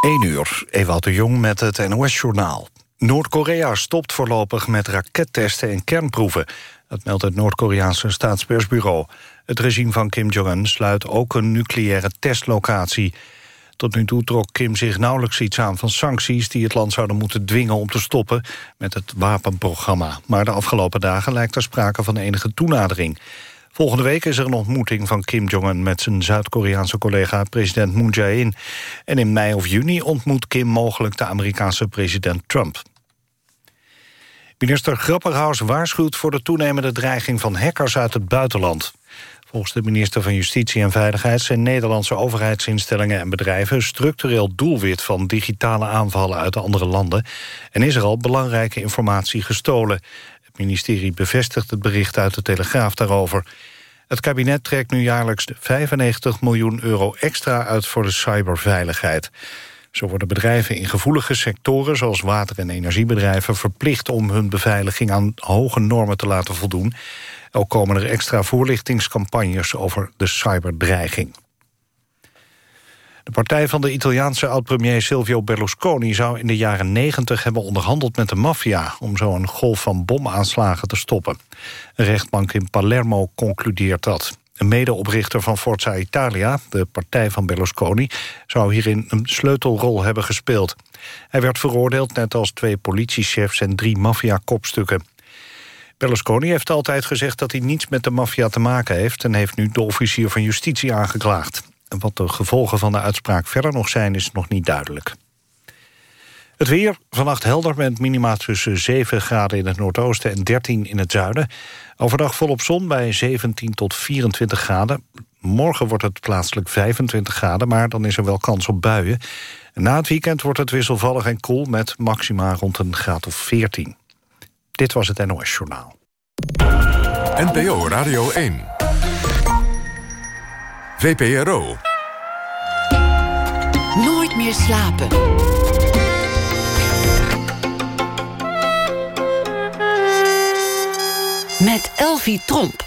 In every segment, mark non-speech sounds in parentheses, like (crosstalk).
1 uur, Ewout de Jong met het NOS-journaal. Noord-Korea stopt voorlopig met rakettesten en kernproeven. Dat meldt het Noord-Koreaanse staatspersbureau. Het regime van Kim Jong-un sluit ook een nucleaire testlocatie. Tot nu toe trok Kim zich nauwelijks iets aan van sancties... die het land zouden moeten dwingen om te stoppen met het wapenprogramma. Maar de afgelopen dagen lijkt er sprake van enige toenadering. Volgende week is er een ontmoeting van Kim Jong-un... met zijn Zuid-Koreaanse collega president Moon Jae-in. En in mei of juni ontmoet Kim mogelijk de Amerikaanse president Trump. Minister Grapperhaus waarschuwt voor de toenemende dreiging van hackers uit het buitenland. Volgens de minister van Justitie en Veiligheid zijn Nederlandse overheidsinstellingen en bedrijven structureel doelwit van digitale aanvallen uit andere landen en is er al belangrijke informatie gestolen. Ministerie bevestigt het bericht uit de Telegraaf daarover. Het kabinet trekt nu jaarlijks 95 miljoen euro extra uit voor de cyberveiligheid. Zo worden bedrijven in gevoelige sectoren zoals water- en energiebedrijven verplicht om hun beveiliging aan hoge normen te laten voldoen. Ook komen er extra voorlichtingscampagnes over de cyberdreiging. De partij van de Italiaanse oud-premier Silvio Berlusconi... zou in de jaren 90 hebben onderhandeld met de maffia... om zo een golf van bomaanslagen te stoppen. Een rechtbank in Palermo concludeert dat. Een medeoprichter van Forza Italia, de partij van Berlusconi... zou hierin een sleutelrol hebben gespeeld. Hij werd veroordeeld net als twee politiechefs en drie maffia-kopstukken. Berlusconi heeft altijd gezegd dat hij niets met de maffia te maken heeft... en heeft nu de officier van justitie aangeklaagd. Wat de gevolgen van de uitspraak verder nog zijn, is nog niet duidelijk. Het weer, vannacht helder met minima tussen 7 graden in het noordoosten en 13 in het zuiden. Overdag volop zon bij 17 tot 24 graden. Morgen wordt het plaatselijk 25 graden, maar dan is er wel kans op buien. Na het weekend wordt het wisselvallig en koel met maxima rond een graad of 14. Dit was het NOS Journaal. NPO Radio 1. VPRO. Meer slapen. Met Elvie Tromp.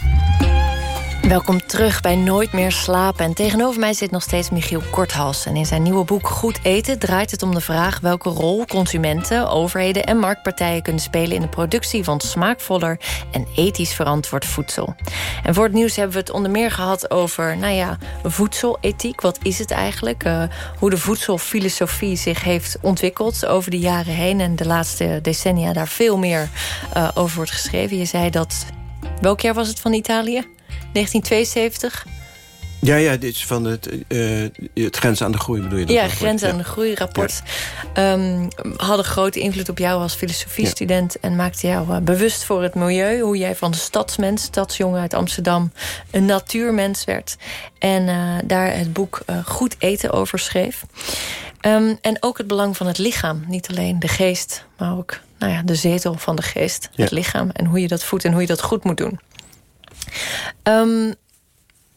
Welkom terug bij Nooit meer slapen. En tegenover mij zit nog steeds Michiel Korthals. En in zijn nieuwe boek Goed eten draait het om de vraag... welke rol consumenten, overheden en marktpartijen kunnen spelen... in de productie van smaakvoller en ethisch verantwoord voedsel. En voor het nieuws hebben we het onder meer gehad over... nou ja, voedselethiek. Wat is het eigenlijk? Uh, hoe de voedselfilosofie zich heeft ontwikkeld over de jaren heen... en de laatste decennia daar veel meer uh, over wordt geschreven. Je zei dat... Welk jaar was het van Italië? 1972. Ja, ja, dit is van het, uh, het Grens aan de Groei bedoel je? Dat ja, Grens aan de Groei rapport. Ja. Um, hadden grote invloed op jou als filosofiestudent... Ja. en maakte jou uh, bewust voor het milieu. Hoe jij van de stadsmens, stadsjongen uit Amsterdam... een natuurmens werd. En uh, daar het boek Goed Eten over schreef. Um, en ook het belang van het lichaam. Niet alleen de geest, maar ook nou ja, de zetel van de geest. Het lichaam en hoe je dat voedt en hoe je dat goed moet doen. Um,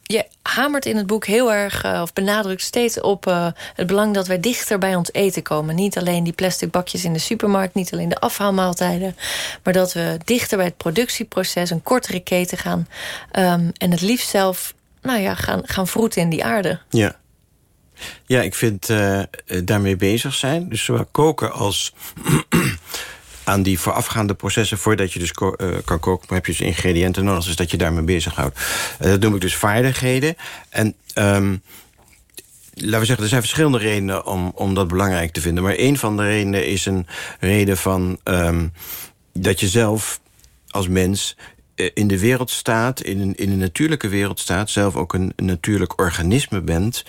je hamert in het boek heel erg, uh, of benadrukt steeds op uh, het belang dat wij dichter bij ons eten komen. Niet alleen die plastic bakjes in de supermarkt, niet alleen de afhaalmaaltijden, maar dat we dichter bij het productieproces, een kortere keten gaan um, en het liefst zelf nou ja, gaan, gaan vroeten in die aarde. Ja. Ja, ik vind uh, daarmee bezig zijn. Dus zowel koken als aan die voorafgaande processen... voordat je dus ko uh, kan koken, heb je dus ingrediënten nodig... dus dat je daarmee bezighoudt. Uh, dat noem ik dus vaardigheden. En... Um, laten we zeggen, er zijn verschillende redenen om, om dat belangrijk te vinden. Maar een van de redenen is een reden van um, dat je zelf als mens uh, in de wereld staat, in een, in een natuurlijke wereld staat... zelf ook een natuurlijk organisme bent...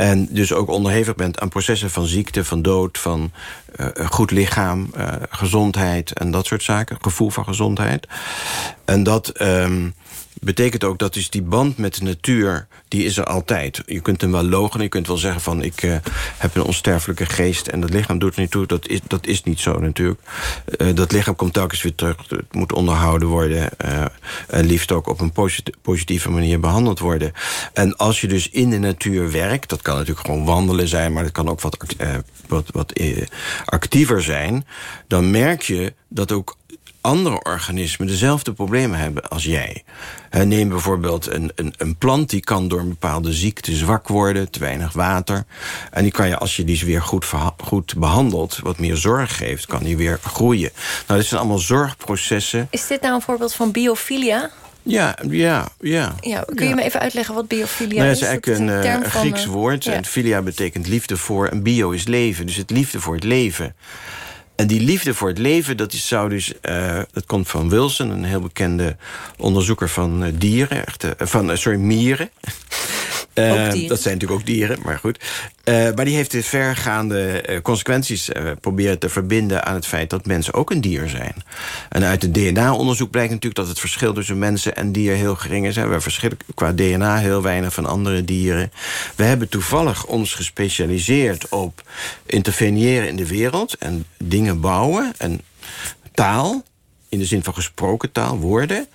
En dus ook onderhevig bent aan processen van ziekte, van dood... van uh, goed lichaam, uh, gezondheid en dat soort zaken. Gevoel van gezondheid. En dat... Um, betekent ook dat dus die band met de natuur, die is er altijd. Je kunt hem wel logen, je kunt wel zeggen van... ik uh, heb een onsterfelijke geest en dat lichaam doet er niet toe. Dat is, dat is niet zo natuurlijk. Uh, dat lichaam komt telkens weer terug. Het moet onderhouden worden. Uh, en liefst ook op een positieve manier behandeld worden. En als je dus in de natuur werkt... dat kan natuurlijk gewoon wandelen zijn... maar dat kan ook wat, wat, wat actiever zijn... dan merk je dat ook andere organismen dezelfde problemen hebben als jij. Neem bijvoorbeeld een, een, een plant die kan door een bepaalde ziekte zwak worden, te weinig water. En die kan je, als je die weer goed, goed behandelt, wat meer zorg geeft, kan die weer groeien. Nou, dit zijn allemaal zorgprocessen. Is dit nou een voorbeeld van biofilia? Ja, ja, ja. ja kun je me even uitleggen wat biofilia nou, is? Dat is eigenlijk een, een, een Grieks woord. En filia betekent liefde voor en bio is leven. Dus het liefde voor het leven. En die liefde voor het leven, dat is, zou dus, uh, dat komt van Wilson, een heel bekende onderzoeker van uh, dieren, uh, van sorry, mieren. Dat zijn natuurlijk ook dieren, maar goed. maar die heeft de vergaande consequenties proberen te verbinden aan het feit dat mensen ook een dier zijn. En uit het DNA-onderzoek blijkt natuurlijk dat het verschil tussen mensen en dieren heel gering is. We verschillen qua DNA heel weinig van andere dieren. We hebben toevallig ons gespecialiseerd op interveneren in de wereld en dingen bouwen en taal in de zin van gesproken taal, woorden.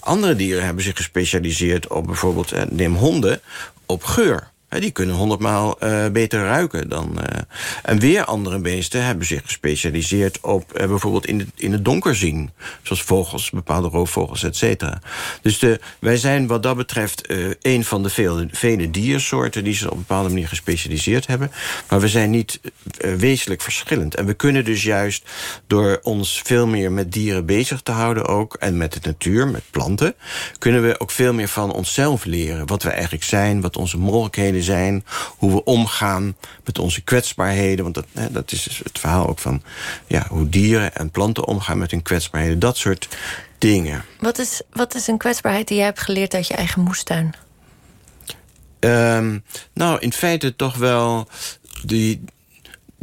Andere dieren hebben zich gespecialiseerd op bijvoorbeeld, eh, neem honden, op geur die kunnen honderdmaal uh, beter ruiken dan. Uh, en weer andere beesten hebben zich gespecialiseerd op uh, bijvoorbeeld in, in het donker zien. Zoals vogels, bepaalde roofvogels, et cetera. Dus de, wij zijn wat dat betreft een van de vele, vele diersoorten die zich op een bepaalde manier gespecialiseerd hebben. Maar we zijn niet wezenlijk verschillend. En we kunnen dus juist door ons veel meer met dieren bezig te houden ook. En met de natuur, met planten. Kunnen we ook veel meer van onszelf leren. Wat we eigenlijk zijn, wat onze mogelijkheden zijn. Hoe we omgaan met onze kwetsbaarheden. Want dat, hè, dat is dus het verhaal ook van ja, hoe dieren en planten omgaan met hun kwetsbaarheden. Dat soort dingen. Wat is, wat is een kwetsbaarheid die jij hebt geleerd uit je eigen moestuin? Um, nou, in feite toch wel die,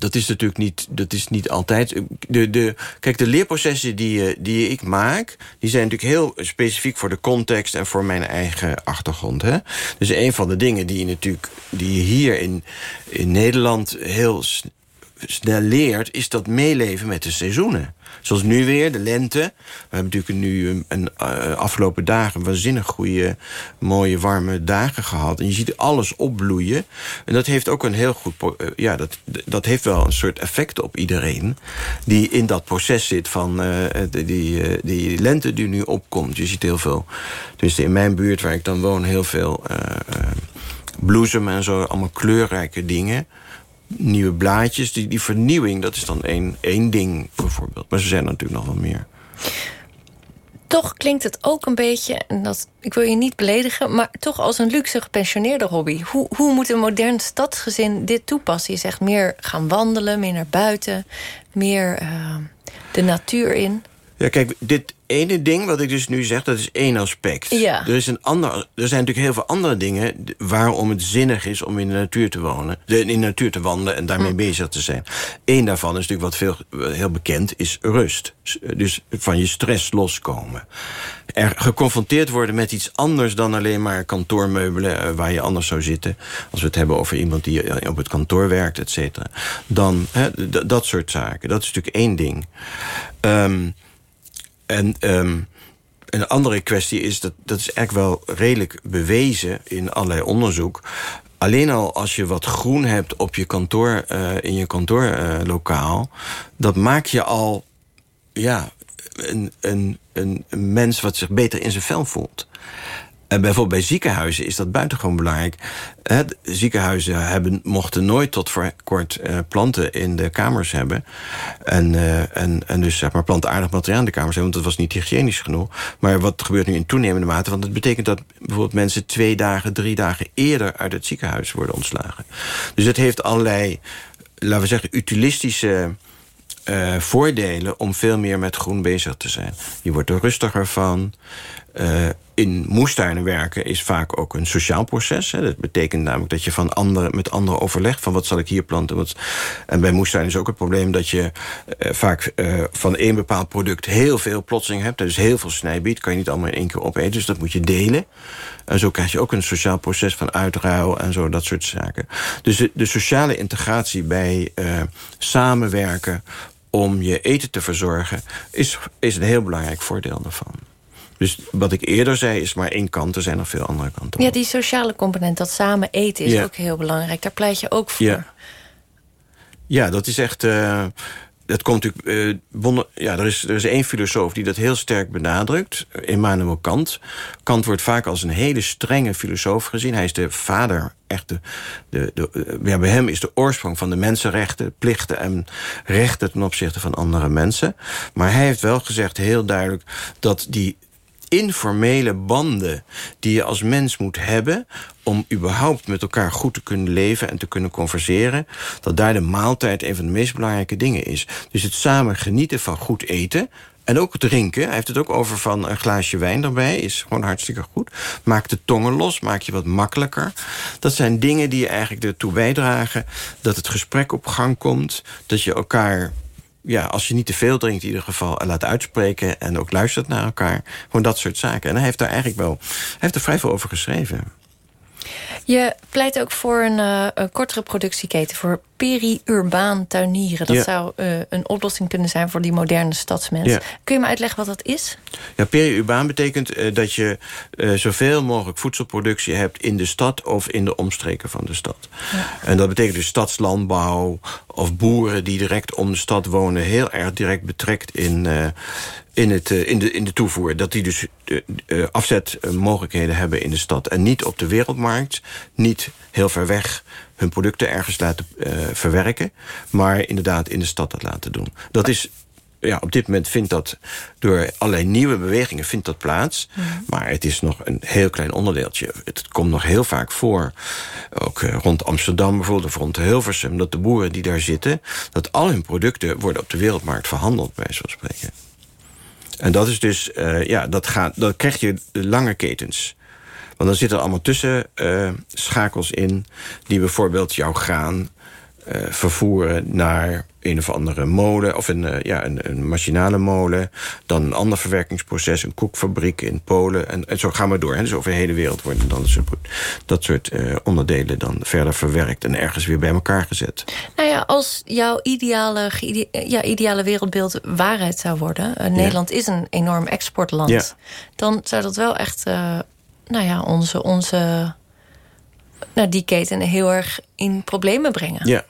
dat is natuurlijk niet, dat is niet altijd. De, de, kijk, de leerprocessen die, eh, die ik maak, die zijn natuurlijk heel specifiek voor de context en voor mijn eigen achtergrond. Hè? Dus een van de dingen die je natuurlijk, die je hier in, in Nederland heel snel leert, is dat meeleven met de seizoenen. Zoals nu weer, de lente. We hebben natuurlijk nu een, een uh, afgelopen dagen waanzinnig goede, mooie, warme dagen gehad. En je ziet alles opbloeien. En dat heeft ook een heel goed. Uh, ja, dat, dat heeft wel een soort effect op iedereen. Die in dat proces zit van uh, die, die, die lente die nu opkomt. Je ziet heel veel. Dus in mijn buurt waar ik dan woon, heel veel bloesem en zo. Allemaal kleurrijke dingen nieuwe blaadjes. Die, die vernieuwing, dat is dan één, één ding bijvoorbeeld. Maar ze zijn natuurlijk nog wel meer. Toch klinkt het ook een beetje, en dat, ik wil je niet beledigen... maar toch als een luxe gepensioneerde hobby. Hoe, hoe moet een modern stadsgezin dit toepassen? Je zegt meer gaan wandelen, meer naar buiten... meer uh, de natuur in. Ja, kijk, dit ene ding wat ik dus nu zeg, dat is één aspect. Ja. Er, is een ander, er zijn natuurlijk heel veel andere dingen... waarom het zinnig is om in de natuur te wonen. In de natuur te wandelen en daarmee hm. bezig te zijn. Eén daarvan is natuurlijk wat veel, heel bekend, is rust. Dus van je stress loskomen. Er geconfronteerd worden met iets anders dan alleen maar kantoormeubelen... Eh, waar je anders zou zitten. Als we het hebben over iemand die eh, op het kantoor werkt, et cetera. Dan dat soort zaken. Dat is natuurlijk één ding. Um, en um, een andere kwestie is, dat, dat is eigenlijk wel redelijk bewezen in allerlei onderzoek. Alleen al als je wat groen hebt op je kantoor, uh, in je kantoorlokaal... Uh, dat maakt je al ja, een, een, een mens wat zich beter in zijn vel voelt. En bijvoorbeeld bij ziekenhuizen is dat buitengewoon belangrijk. ziekenhuizen hebben, mochten nooit tot voor kort uh, planten in de kamers hebben. En, uh, en, en dus zeg maar plantaardig materiaal in de kamers hebben, want dat was niet hygiënisch genoeg. Maar wat gebeurt nu in toenemende mate? Want het betekent dat bijvoorbeeld mensen twee dagen, drie dagen eerder uit het ziekenhuis worden ontslagen. Dus het heeft allerlei, laten we zeggen, utilistische uh, voordelen om veel meer met groen bezig te zijn. Je wordt er rustiger van. In moestuinen werken is vaak ook een sociaal proces. Hè. Dat betekent namelijk dat je van anderen, met anderen overlegt... van wat zal ik hier planten. En bij moestuinen is ook het probleem dat je uh, vaak uh, van één bepaald product... heel veel plotseling hebt. Dus heel veel snijbiet kan je niet allemaal in één keer opeten. Dus dat moet je delen. En zo krijg je ook een sociaal proces van uitruil en zo, dat soort zaken. Dus de, sociale integratie bij samenwerken om je eten te verzorgen... is, is een heel belangrijk voordeel daarvan. Dus wat ik eerder zei is maar één kant. Er zijn nog veel andere kanten. Ja, die sociale component, dat samen eten is ook heel belangrijk. Daar pleit je ook voor. Ja, ja dat is echt... Uh, dat komt natuurlijk... Uh, ja, er, is, er is één filosoof die dat heel sterk benadrukt. Immanuel Kant. Kant wordt vaak als een hele strenge filosoof gezien. Hij is de vader, echt de, de, de, ja, bij hem is de oorsprong van de mensenrechten... plichten en rechten ten opzichte van andere mensen. Maar hij heeft wel gezegd heel duidelijk... dat die informele banden die je als mens moet hebben... om überhaupt met elkaar goed te kunnen leven en te kunnen converseren... dat daar de maaltijd een van de meest belangrijke dingen is. Dus het samen genieten van goed eten... En ook drinken. Hij heeft het ook over van een glaasje wijn erbij. Is gewoon hartstikke goed. Maak de tongen los. Maak je wat makkelijker. Dat zijn dingen die eigenlijk ertoe bijdragen... dat het gesprek op gang komt. Dat je elkaar ja, als je niet te veel drinkt in ieder geval... laat uitspreken en ook luistert naar elkaar. Gewoon dat soort zaken. En hij heeft daar eigenlijk wel... Hij heeft er vrij veel over geschreven. Je pleit ook voor een, uh, een kortere productieketen... voor peri-urbaan tuinieren. Dat zou uh, een oplossing kunnen zijn voor die moderne stadsmens. Kun je me uitleggen wat dat is? Ja, peri-urbaan betekent uh, dat je uh, zoveel mogelijk voedselproductie hebt... in de stad of in de omstreken van de stad. Ja. En dat betekent dus stadslandbouw of boeren die direct om de stad wonen... heel erg direct betrekt in, in, het, in, de, in de toevoer. Dat die dus afzetmogelijkheden hebben in de stad. En niet op de wereldmarkt, niet heel ver weg hun producten ergens laten uh, verwerken... maar inderdaad in de stad dat laten doen. Dat is ja, op dit moment vindt dat door allerlei nieuwe bewegingen vindt dat plaats. Mhm. Maar het is nog een heel klein onderdeeltje. Het komt nog heel vaak voor, ook uh, rond Amsterdam bijvoorbeeld... of rond Hilversum, dat de boeren die daar zitten... dat al hun producten worden op de wereldmarkt verhandeld, bij zo'n spreken. En dat is dus, uh, ja, dat, gaat, dat krijg je lange ketens. Want dan zitten er allemaal tussenschakels uh, in... die bijvoorbeeld jouw graan uh, vervoeren naar een of andere molen... of een, uh, ja, een, een, machinale molen. Dan een ander verwerkingsproces, een koekfabriek in Polen. En, en zo gaan we door. Hè. Dus over de hele wereld worden dan dat soort uh, onderdelen... dan verder verwerkt en ergens weer bij elkaar gezet. Nou ja, als jouw ideale, ja, ideale wereldbeeld waarheid zou worden... Nederland ja. is een enorm exportland... Ja. dan zou dat wel echt nou ja, onze, onze nou, die keten heel erg in problemen brengen. Ja,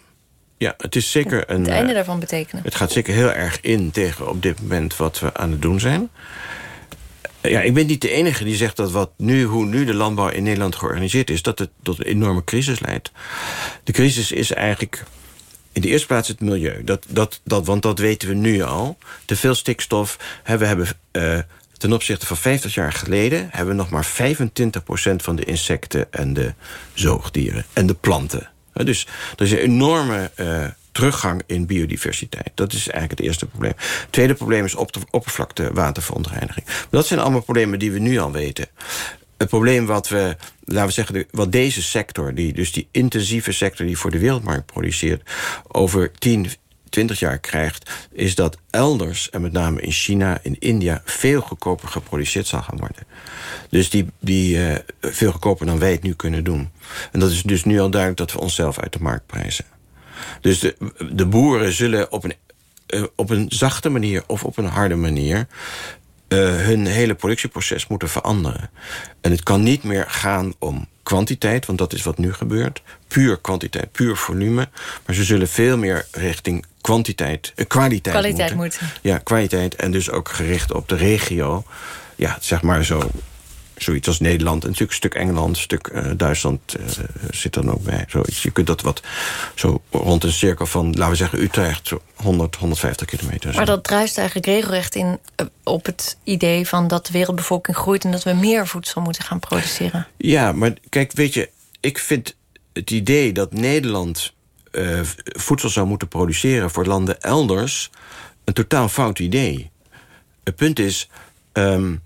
ja het is zeker een... Het einde eh, daarvan betekenen. Het gaat zeker heel erg in tegen op dit moment wat we aan het doen zijn. Ja, ik ben niet de enige die zegt dat wat nu, hoe nu de landbouw in Nederland georganiseerd is... dat het tot een enorme crisis leidt. De crisis is eigenlijk in de eerste plaats het milieu. Dat, dat, dat, want dat weten we nu al. Te veel stikstof. Hè, we hebben uh, Ten opzichte van 50 jaar geleden hebben we nog maar 25% van de insecten en de zoogdieren en de planten. Dus er is een enorme uh, teruggang in biodiversiteit. Dat is eigenlijk het eerste probleem. Het tweede probleem is op de oppervlakte waterverontreiniging. dat zijn allemaal problemen die we nu al weten. Het probleem wat we, laten we zeggen, wat deze sector, die, dus die intensieve sector die voor de wereldmarkt produceert, over 10, 20 jaar krijgt... is dat elders, en met name in China, in India... veel goedkoper geproduceerd zal gaan worden. Dus die, die uh, veel goedkoper dan wij het nu kunnen doen. En dat is dus nu al duidelijk dat we onszelf uit de markt prijzen. Dus de, de boeren zullen op een, uh, op een zachte manier of op een harde manier... Uh, hun hele productieproces moeten veranderen. En het kan niet meer gaan om kwantiteit, want dat is wat nu gebeurt. Puur kwantiteit, puur volume. Maar ze zullen veel meer richting kwantiteit, kwaliteit, kwaliteit moeten. moeten. Ja, kwaliteit en dus ook gericht op de regio. Ja, zeg maar zo zoiets als Nederland. En natuurlijk een stuk Engeland, een stuk uh, Duitsland uh, zit dan ook bij. Zoiets. Je kunt dat wat zo rond een cirkel van, laten we zeggen, Utrecht, zo 100, 150 kilometer. Maar dat druist eigenlijk regelrecht in op het idee van dat de wereldbevolking groeit en dat we meer voedsel moeten gaan produceren. Ja, maar kijk, weet je, ik vind het idee dat Nederland uh, voedsel zou moeten produceren voor landen elders een totaal fout idee. Het punt is. Um,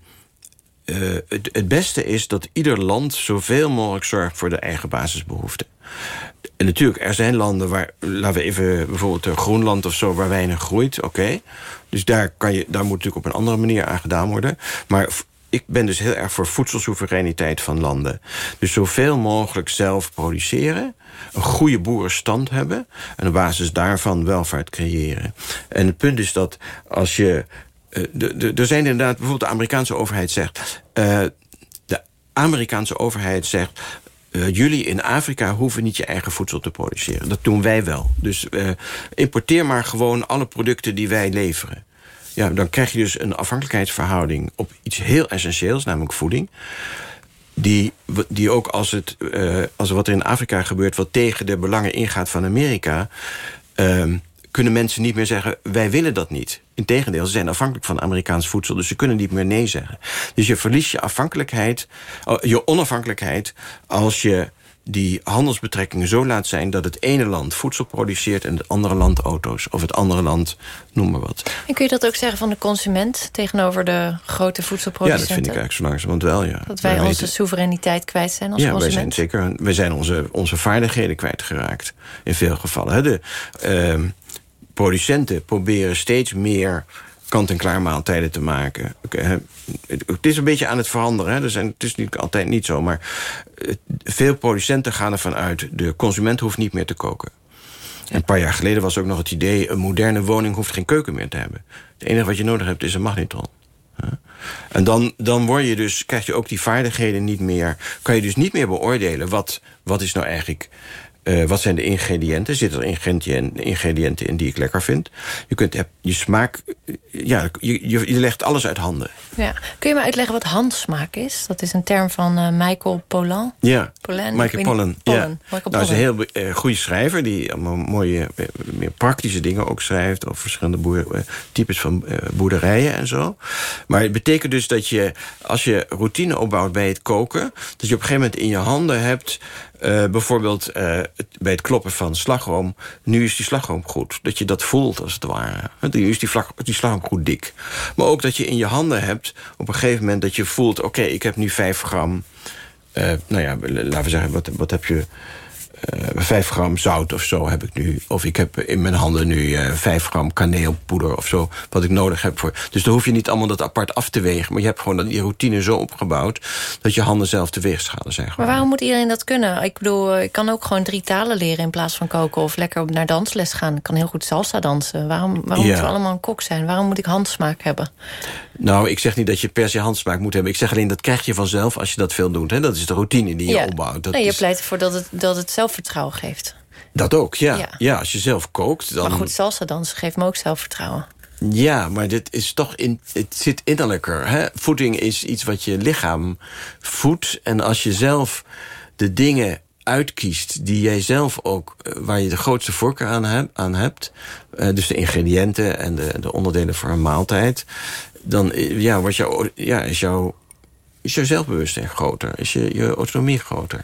uh, het, beste is dat ieder land zoveel mogelijk zorgt voor de eigen basisbehoeften. En natuurlijk, er zijn landen waar, laten we even bijvoorbeeld Groenland of zo, waar weinig groeit, oké. Dus daar, kan je, daar moet natuurlijk op een andere manier aan gedaan worden. Maar ik ben dus heel erg voor voedselsoevereiniteit van landen. Dus zoveel mogelijk zelf produceren, een goede boerenstand hebben... en op basis daarvan welvaart creëren. En het punt is dat als je er zijn inderdaad, bijvoorbeeld de Amerikaanse overheid zegt... Uh, de Amerikaanse overheid zegt... eh, jullie in Afrika hoeven niet je eigen voedsel te produceren. Dat doen wij wel. Dus uh, importeer maar gewoon alle producten die wij leveren. Ja, dan krijg je dus een afhankelijkheidsverhouding op iets heel essentieels, namelijk voeding. Die, die ook als, het, uh, als wat er in Afrika gebeurt, wat tegen de belangen ingaat van Amerika. Uh, kunnen mensen niet meer zeggen, wij willen dat niet. Integendeel, ze zijn afhankelijk van Amerikaans voedsel... dus ze kunnen niet meer nee zeggen. Dus je verliest je afhankelijkheid, oh, je onafhankelijkheid... als je die handelsbetrekkingen zo laat zijn... dat het ene land voedsel produceert en het andere land auto's. Of het andere land, noem maar wat. En kun je dat ook zeggen van de consument... tegenover de grote voedselproducenten? Ja, dat vind ik eigenlijk zo langzamerhand wel, ja. Dat wij, onze weten... soevereiniteit kwijt zijn als ja, consument? Ja, wij zijn zeker wij zijn onze, onze vaardigheden kwijtgeraakt. In veel gevallen. De, uh, producenten proberen steeds meer kant-en-klaar maaltijden te maken. Het is een beetje aan het veranderen. Hè. Er zijn, het is niet altijd niet zo, maar veel producenten gaan ervan uit... de consument hoeft niet meer te koken. een paar jaar geleden was ook nog het idee... een moderne woning hoeft geen keuken meer te hebben. Het enige wat je nodig hebt is een magnetron. En dan, dan word je dus, krijg je ook die vaardigheden niet meer... kan je dus niet meer beoordelen... wat, wat is nou eigenlijk uh, wat zijn de ingrediënten? Zitten er ingrediënten in die ik lekker vind? Je kunt je smaak... Ja, je, je, legt alles uit handen. Ja. Kun je me uitleggen wat handsmaak is? Dat is een term van uh, Michael Pollan. Ja, Pollan, Michael Pollan. Ja. Michael nou, is een heel uh, goede schrijver... die allemaal mooie, meer praktische dingen ook schrijft... over verschillende boer, types van boerderijen en zo. Maar het betekent dus dat je... als je routine opbouwt bij het koken... dat je op een gegeven moment in je handen hebt... Uh, bijvoorbeeld het, bij het kloppen van slagroom... nu is die slagroom goed. Dat je dat voelt, als het ware. Nu is die, die slagroom goed dik. Maar ook dat je in je handen hebt... op een gegeven moment dat je voelt... oké, ik heb nu 5 gram... Uh, nou ja, laten we zeggen, wat, wat heb je... Eh, 5 gram zout of zo heb ik nu. Of ik heb in mijn handen nu eh, 5 gram kaneelpoeder of zo. Wat ik nodig heb voor. Dus dan hoef je niet allemaal dat apart af te wegen. Maar je hebt gewoon die routine zo opgebouwd. dat je handen zelf te weegschalen zijn. Maar waarom moet iedereen dat kunnen? Ik bedoel, eh, ik kan ook gewoon drie talen leren in plaats van koken. Of lekker naar dansles gaan. Ik kan heel goed salsa dansen. Waarom, waarom ja. moeten we allemaal een kok zijn? Waarom moet ik handsmaak hebben? Nou, ik zeg niet dat je per se handsmaak moet hebben. Ik zeg alleen dat krijg je vanzelf als je dat veel doet. Hè? Dat is de routine die je ja. opbouwt. Dat nee, je is... pleit ervoor dat het, dat het zelfvertrouwen geeft. Dat ook, ja. ja. ja. als je zelf kookt... Dan... Maar goed, salsa dansen geeft me ook zelfvertrouwen. Ja, maar dit is toch in, het zit innerlijker. Hè? Voeding is iets wat je lichaam voedt. En als je zelf de dingen uitkiest die jij zelf ook... Eh, waar je de grootste voorkeur aan, heb, aan hebt... Uh, dus de ingrediënten en de, de onderdelen voor een maaltijd... dan eh, ja, wordt jou, ja, is, jouw, is jouw zelfbewustzijn groter. Is je, je autonomie groter.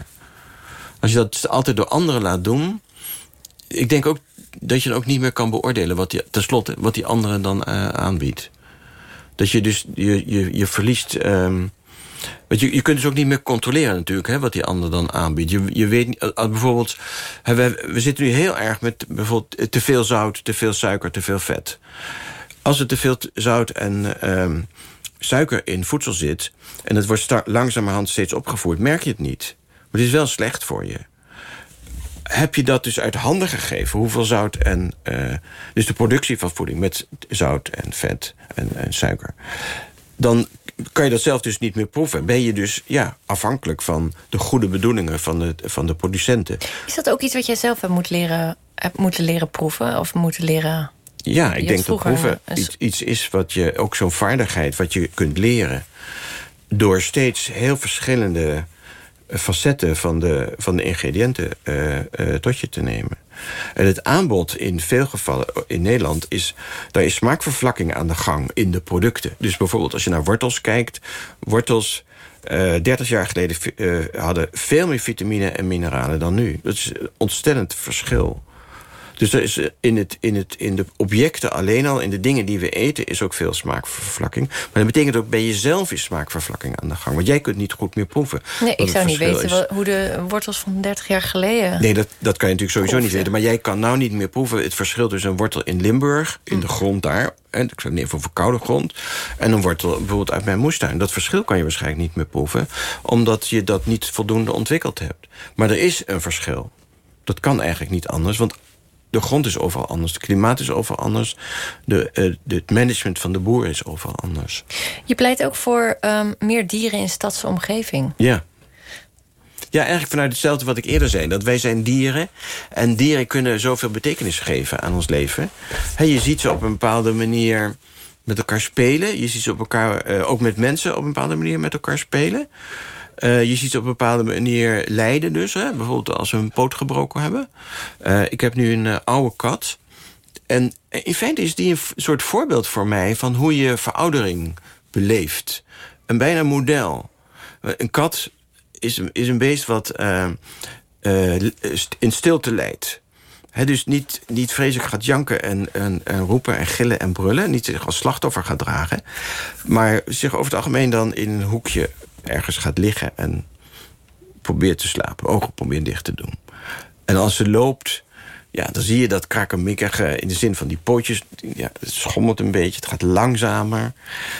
Als je dat altijd door anderen laat doen... ik denk ook dat je dan ook niet meer kan beoordelen... wat die, tenslotte wat die andere dan uh, aanbiedt. Dat je dus je, je, je verliest... Um, want je, je kunt dus ook niet meer controleren natuurlijk... Hè, wat die ander dan aanbiedt. Je, je weet uh, bijvoorbeeld... We, we zitten nu heel erg met bijvoorbeeld te veel zout... te veel suiker, te veel vet. Als er te veel zout en um, suiker in voedsel zit... en het wordt langzamerhand steeds opgevoerd... merk je het niet. Maar het is wel slecht voor je. Heb je dat dus uit handen gegeven? Hoeveel zout en... Uh, dus de productie van voeding met zout en vet en, en suiker. Dan kan je dat zelf dus niet meer proeven. Ben je dus ja, afhankelijk van de goede bedoelingen van de, van de producenten. Is dat ook iets wat jij zelf hebt, moet leren, hebt moeten leren proeven? Of moeten leren... Ja, ik denk dat proeven iets, iets is wat je... ook zo'n vaardigheid wat je kunt leren... door steeds heel verschillende facetten van de, van de ingrediënten uh, uh, tot je te nemen. En het aanbod in veel gevallen in Nederland is... daar is smaakvervlakking aan de gang in de producten. Dus bijvoorbeeld als je naar wortels kijkt... wortels uh, 30 jaar geleden hadden veel meer vitamine en mineralen dan nu. Dat is een ontstellend verschil. Dus er is in, het, in, het, in de objecten alleen al, in de dingen die we eten... is ook veel smaakvervlakking. Maar dat betekent ook bij jezelf is smaakvervlakking aan de gang. Want jij kunt niet goed meer proeven. Nee, ik zou niet weten hoe de wortels van 30 jaar geleden... Nee, dat, dat kan je natuurlijk sowieso niet weten. Maar jij kan nou niet meer proeven het verschil tussen een wortel in Limburg... in de grond daar, en ik zou neer voor verkoude grond... en een wortel bijvoorbeeld uit mijn moestuin. Dat verschil kan je waarschijnlijk niet meer proeven... omdat je dat niet voldoende ontwikkeld hebt. Maar er is een verschil. Dat kan eigenlijk niet anders, want de grond is overal anders, het klimaat is overal anders... De, uh, het management van de boer is overal anders. Je pleit ook voor um, meer dieren in stadse omgeving. Ja. Ja, eigenlijk vanuit hetzelfde wat ik eerder zei. Dat wij zijn dieren. En dieren kunnen zoveel betekenis geven aan ons leven. je ziet ze op een bepaalde manier met elkaar spelen. Je ziet ze op elkaar, eh, ook met mensen op een bepaalde manier met elkaar spelen. Uh, je ziet ze op een bepaalde manier lijden dus. Hè? Bijvoorbeeld als ze een poot gebroken hebben. Uh, ik heb nu een oude kat. En in feite is die een soort voorbeeld voor mij... van hoe je veroudering beleeft. Een bijna model. Een kat is, is een beest wat in stilte leidt. Dus niet, niet vreselijk gaat janken en, en, en, roepen en gillen en brullen. Niet zich als slachtoffer gaat dragen. Maar zich over het algemeen dan in een hoekje ergens gaat liggen... en probeert te slapen. Ogen probeert dicht te doen. En als ze loopt ja, dan zie je dat krakkemikkige in de zin van die pootjes. Ja, het schommelt een beetje, het gaat langzamer.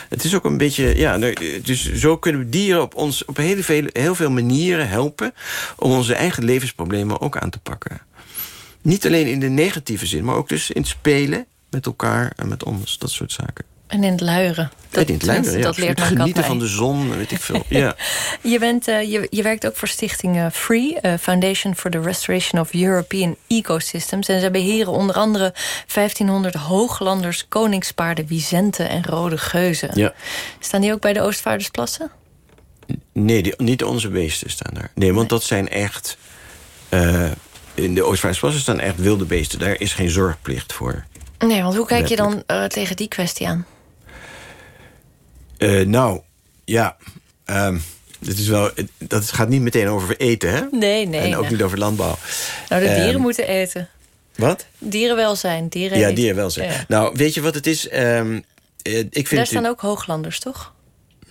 Het is ook een beetje... Ja, dus zo kunnen we dieren op, ons, op heel, veel, heel veel manieren helpen... om onze eigen levensproblemen ook aan te pakken. Niet alleen in de negatieve zin, maar ook dus in het spelen met elkaar en met ons. Dat soort zaken. En in het luieren. Dat, in het luieren, ja. Dat leert het genieten van de zon, weet ik veel. Ja. (laughs) je, bent, uh, je, je werkt ook voor stichting uh, FREE... Uh, Foundation for the Restoration of European Ecosystems. En zij beheren onder andere 1500 hooglanders... koningspaarden, wizenten en rode geuzen. Ja. Staan die ook bij de Oostvaardersplassen? Nee, die, niet onze beesten staan daar. Nee, want nee. dat zijn echt... in de Oostvaardersplassen staan echt wilde beesten. Daar is geen zorgplicht voor. Nee, want hoe kijk je dan tegen die kwestie aan? Uh, nou, ja. Um, dit is wel, dat gaat niet meteen over eten, hè? Nee, nee. En ook nee. niet over landbouw. Nou, de dieren um, moeten eten. Wat? Dierenwelzijn. Dieren ja, dierenwelzijn. Ja. Nou, weet je wat het is? Um, ik vind Daar staan ook hooglanders, toch?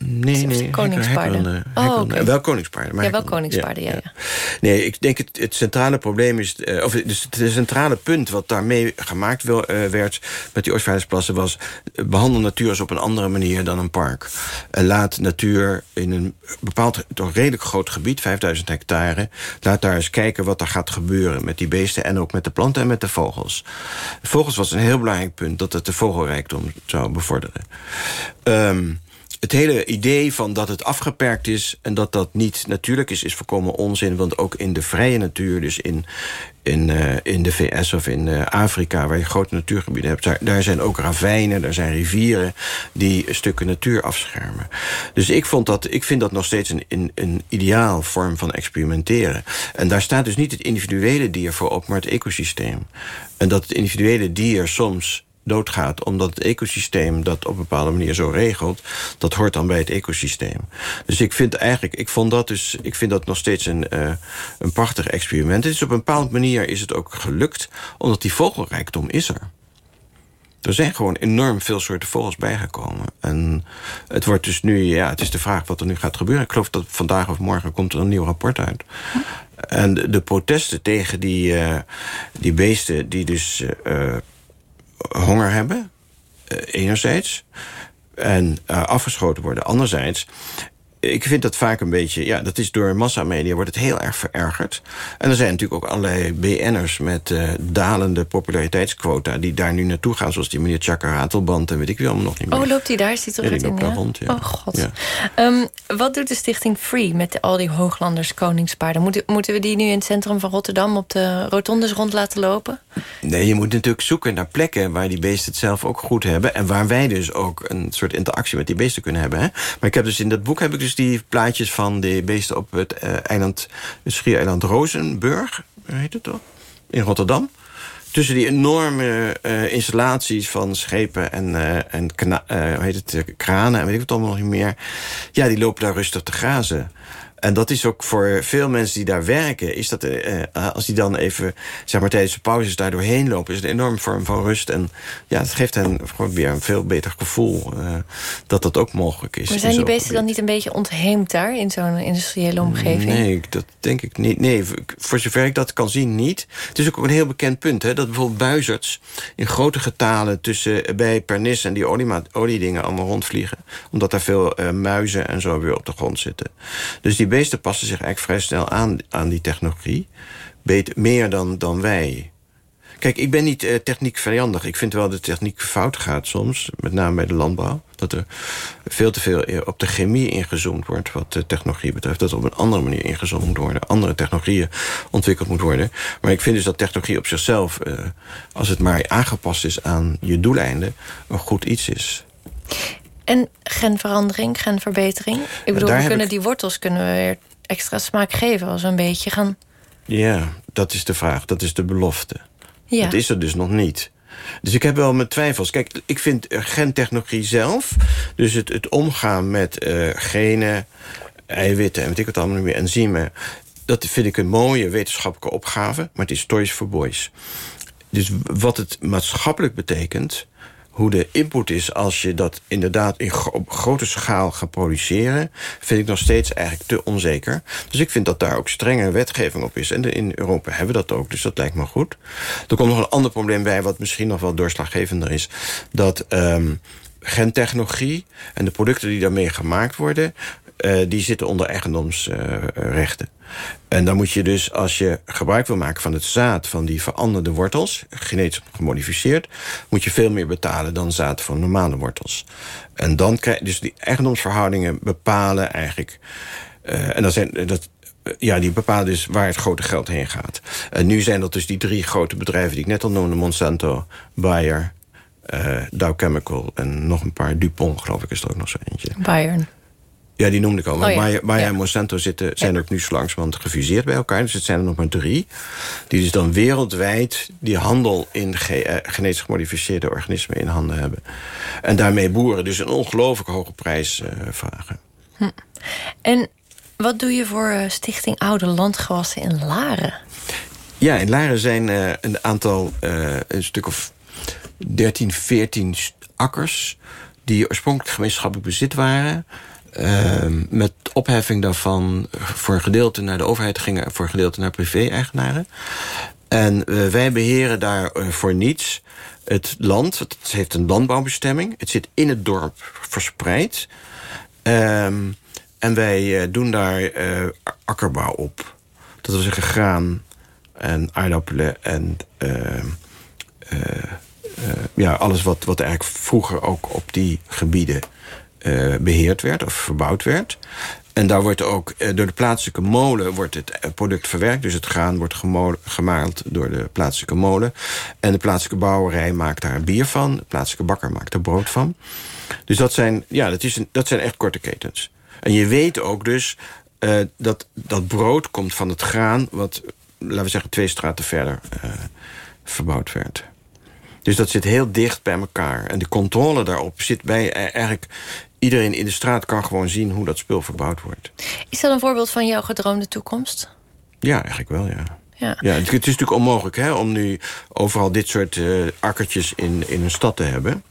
Nee, nee. Koningspaarden. Hekkelen, hekkelen, oh, okay. Wel koningspaarden. Maar ja, wel koningspaarden, ja, ja. ja. Nee, ik denk het, het centrale probleem is... Uh, of dus het centrale punt wat daarmee gemaakt wil, uh, werd... met die Oostvaardersplassen was... Uh, behandel natuur als op een andere manier dan een park. En laat natuur in een bepaald, toch redelijk groot gebied... 5000 hectare... laat daar eens kijken wat er gaat gebeuren met die beesten... en ook met de planten en met de vogels. Vogels was een heel belangrijk punt... dat het de vogelrijkdom zou bevorderen. Um, het hele idee van dat het afgeperkt is... en dat dat niet natuurlijk is, is volkomen onzin. Want ook in de vrije natuur, dus in, in, uh, in de VS of in uh, Afrika... waar je grote natuurgebieden hebt, daar, daar zijn ook ravijnen... daar zijn rivieren die stukken natuur afschermen. Dus ik, vond dat, ik vind dat nog steeds een, een, een ideaal vorm van experimenteren. En daar staat dus niet het individuele dier voor op, maar het ecosysteem. En dat het individuele dier soms doodgaat... omdat het ecosysteem dat op een bepaalde manier zo regelt... dat hoort dan bij het ecosysteem. Dus ik vind eigenlijk, ik vond dat dus, ik vind dat nog steeds een, uh, een prachtig experiment. Het is op een bepaalde manier is het ook gelukt... omdat die vogelrijkdom is er. Er zijn gewoon enorm veel soorten vogels bijgekomen. En het wordt dus nu, ja, het is de vraag wat er nu gaat gebeuren. Ik geloof dat vandaag of morgen komt er een nieuw rapport uit. En de, protesten tegen die, uh, die beesten die dus... Uh, honger hebben, uh, enerzijds. En uh, afgeschoten worden, anderzijds ik vind dat vaak een beetje... Ja, dat is door massamedia wordt het heel erg verergerd. En er zijn natuurlijk ook allerlei BN'ers met uh, dalende populariteitsquota... die daar nu naartoe gaan, zoals die meneer Chaka Ratelband... en weet ik wel nog niet meer. Oh, loopt hij daar? Zit er in, ja? rond, ja. Oh, god. Ja. Um, wat doet de stichting Free met al die hooglanders koningspaarden? Moeten, moeten we die nu in het centrum van Rotterdam... op de rotondes rond laten lopen? Nee, je moet natuurlijk zoeken naar plekken... waar die beesten het zelf ook goed hebben... en waar wij dus ook een soort interactie met die beesten kunnen hebben. Hè? Maar ik heb dus in dat boek heb ik dus die plaatjes van de beesten op het uh, eiland, schiereiland Rozenburg, heet het toch? In Rotterdam. Tussen die enorme uh, installaties van schepen en, uh, en hoe heet het, kranen en weet ik wat allemaal nog meer. Ja, die lopen daar rustig te grazen. En dat is ook voor veel mensen die daar werken... is dat uh, als die dan even zeg maar, tijdens de pauzes daar doorheen lopen... is een enorme vorm van rust. En ja, het geeft hen gewoon weer een veel beter gevoel... Uh, dat dat ook mogelijk is. Maar zijn die beesten dan niet een beetje ontheemd daar... in zo'n industriële omgeving? Nee, dat denk ik niet. Nee, voor zover ik dat kan zien niet. Het is ook een heel bekend punt... Hè, dat bijvoorbeeld buizerds in grote getalen... tussen bij Pernis en die oliedingen allemaal rondvliegen. Omdat daar veel muizen en zo weer op de grond zitten. Dus die beesten passen zich eigenlijk vrij snel aan, aan die technologie. Beter, meer dan, dan wij. Kijk, ik ben niet uh, techniek vijandig. Ik vind wel dat de techniek fout gaat soms. Met name bij de landbouw. Dat er veel te veel op de chemie ingezoomd wordt... wat de technologie betreft. Dat er op een andere manier ingezoomd moet worden. Andere technologieën ontwikkeld moet worden. Maar ik vind dus dat technologie op zichzelf... Uh, als het maar aangepast is aan je doeleinden... een goed iets is. En genverandering, genverbetering? Ik bedoel, we kunnen die wortels kunnen we weer extra smaak geven... als we een beetje gaan... Ja, dat is de vraag. Dat is de belofte. Ja. Dat is er dus nog niet. Dus ik heb wel mijn twijfels. Kijk, ik vind gentechnologie zelf... dus het, het omgaan met uh, genen, eiwitten... en weet ik wat allemaal meer, enzymen... dat vind ik een mooie wetenschappelijke opgave... maar het is toys for boys. Dus wat het maatschappelijk betekent hoe de input is als je dat inderdaad in op grote schaal gaat produceren... vind ik nog steeds eigenlijk te onzeker. Dus ik vind dat daar ook strenge wetgeving op is. En in Europa hebben we dat ook, dus dat lijkt me goed. Er komt nog een ander probleem bij, wat misschien nog wel doorslaggevender is. Dat um, gentechnologie en de producten die daarmee gemaakt worden... Uh, die zitten onder eigendomsrechten. En dan moet je dus, als je gebruik wil maken van het zaad... van die veranderde wortels, genetisch gemodificeerd... moet je veel meer betalen dan zaad van normale wortels. En dan krijg je dus die eigendomsverhoudingen bepalen eigenlijk... Uh, en dat zijn, dat, ja, die bepalen dus waar het grote geld heen gaat. En nu zijn dat dus die drie grote bedrijven die ik net al noemde... Monsanto, Bayer, uh, Dow Chemical en nog een paar. Dupont, geloof ik, is er ook nog zo eentje. Bayern. Ja, die noemde ik al. Maar oh, ja. en Monsanto zitten, zijn ook nu langzamerhand gefuseerd bij elkaar. Dus het zijn er nog maar drie. Die dus dan wereldwijd die handel in ge uh, genetisch gemodificeerde organismen in handen hebben. En daarmee boeren dus een ongelooflijk hoge prijs uh, vragen. Hm. En wat doe je voor uh, Stichting Oude Landgewassen in Laren? Ja, in Laren zijn een aantal, een stuk of 13, 14 akkers... die oorspronkelijk gemeenschappelijk bezit waren... Ehm, met opheffing daarvan voor een gedeelte naar de overheid gingen... voor een gedeelte naar privé-eigenaren. En uh, wij beheren daar uh, voor niets het land. Het heeft een landbouwbestemming. Het zit in het dorp verspreid. Um, en wij uh, doen daar akkerbouw op. Dat wil zeggen graan en aardappelen en... Ehm, ja, alles wat, wat eigenlijk vroeger ook op die gebieden uh, beheerd werd of verbouwd werd. En daar wordt ook uh, door de plaatselijke molen wordt het eh, product verwerkt. Dus het graan wordt gemaald door de plaatselijke molen. En de plaatselijke bouwerij maakt daar bier van. De plaatselijke bakker maakt er brood van. Dus dat zijn, ja, dat, is een, dat zijn echt korte ketens. En je weet ook dus dat dat brood komt van het graan... wat, laten we zeggen, twee straten verder verbouwd werd. Dus dat zit heel dicht bij elkaar. En de controle daarop zit bij eigenlijk iedereen in de straat kan gewoon zien hoe dat spul verbouwd wordt. Is dat een voorbeeld van jouw gedroomde toekomst? Ja, eigenlijk wel, ja. Ja. ja het, is natuurlijk onmogelijk hè, om nu overal dit soort uh, akkertjes in, in een stad te hebben.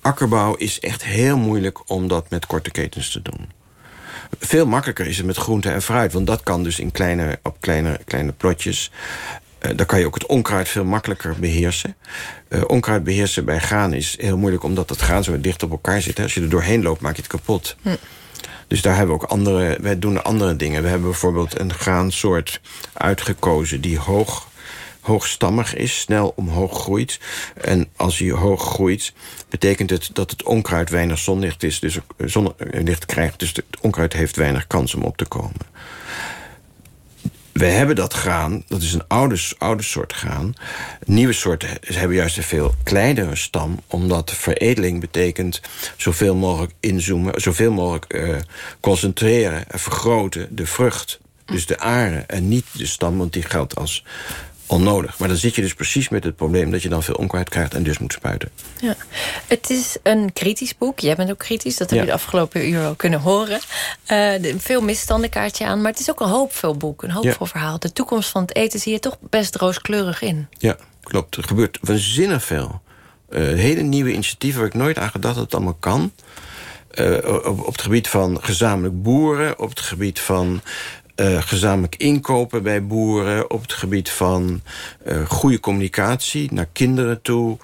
Akkerbouw is echt heel moeilijk om dat met korte ketens te doen. Veel makkelijker is het met groente en fruit. Want dat kan dus in kleine, op kleine, kleine plotjes. Uh, dan kan je ook het onkruid veel makkelijker beheersen. Uh, onkruid beheersen bij graan is heel moeilijk... omdat het graan zo dicht op elkaar zit. Hè. Als je er doorheen loopt, maak je het kapot. Hm. Dus daar hebben we ook andere... Wij doen andere dingen. We hebben bijvoorbeeld een graansoort uitgekozen... die hoog, hoogstammig is, snel omhoog groeit. En als hij hoog groeit, betekent het dat het onkruid weinig zonlicht, is, dus zonlicht krijgt. Dus het onkruid heeft weinig kans om op te komen we hebben dat graan, dat is een oude, oude soort graan. Nieuwe soorten hebben juist een veel kleinere stam... omdat de veredeling betekent zoveel mogelijk inzoomen... zoveel mogelijk uh, concentreren en vergroten de vrucht. Dus de aren en niet de stam, want die geldt als onnodig. Maar dan zit je dus precies met het probleem... dat je dan veel onkruid krijgt en dus moet spuiten. Ja. Het is een kritisch boek. Jij bent ook kritisch. Dat heb je de afgelopen uur al kunnen horen. Uh, veel misstanden kaartje aan. Maar het is ook een hoopvol boek. Een hoopvol verhaal. De toekomst van het eten zie je toch best rooskleurig in. Ja, klopt. Er gebeurt waanzinnig veel. Uh, hele nieuwe initiatieven waar ik nooit aan gedacht dat het allemaal kan. Uh, op, op, het gebied van gezamenlijk boeren, op het gebied van uh, gezamenlijk inkopen bij boeren... op het gebied van uh, goede communicatie naar kinderen toe...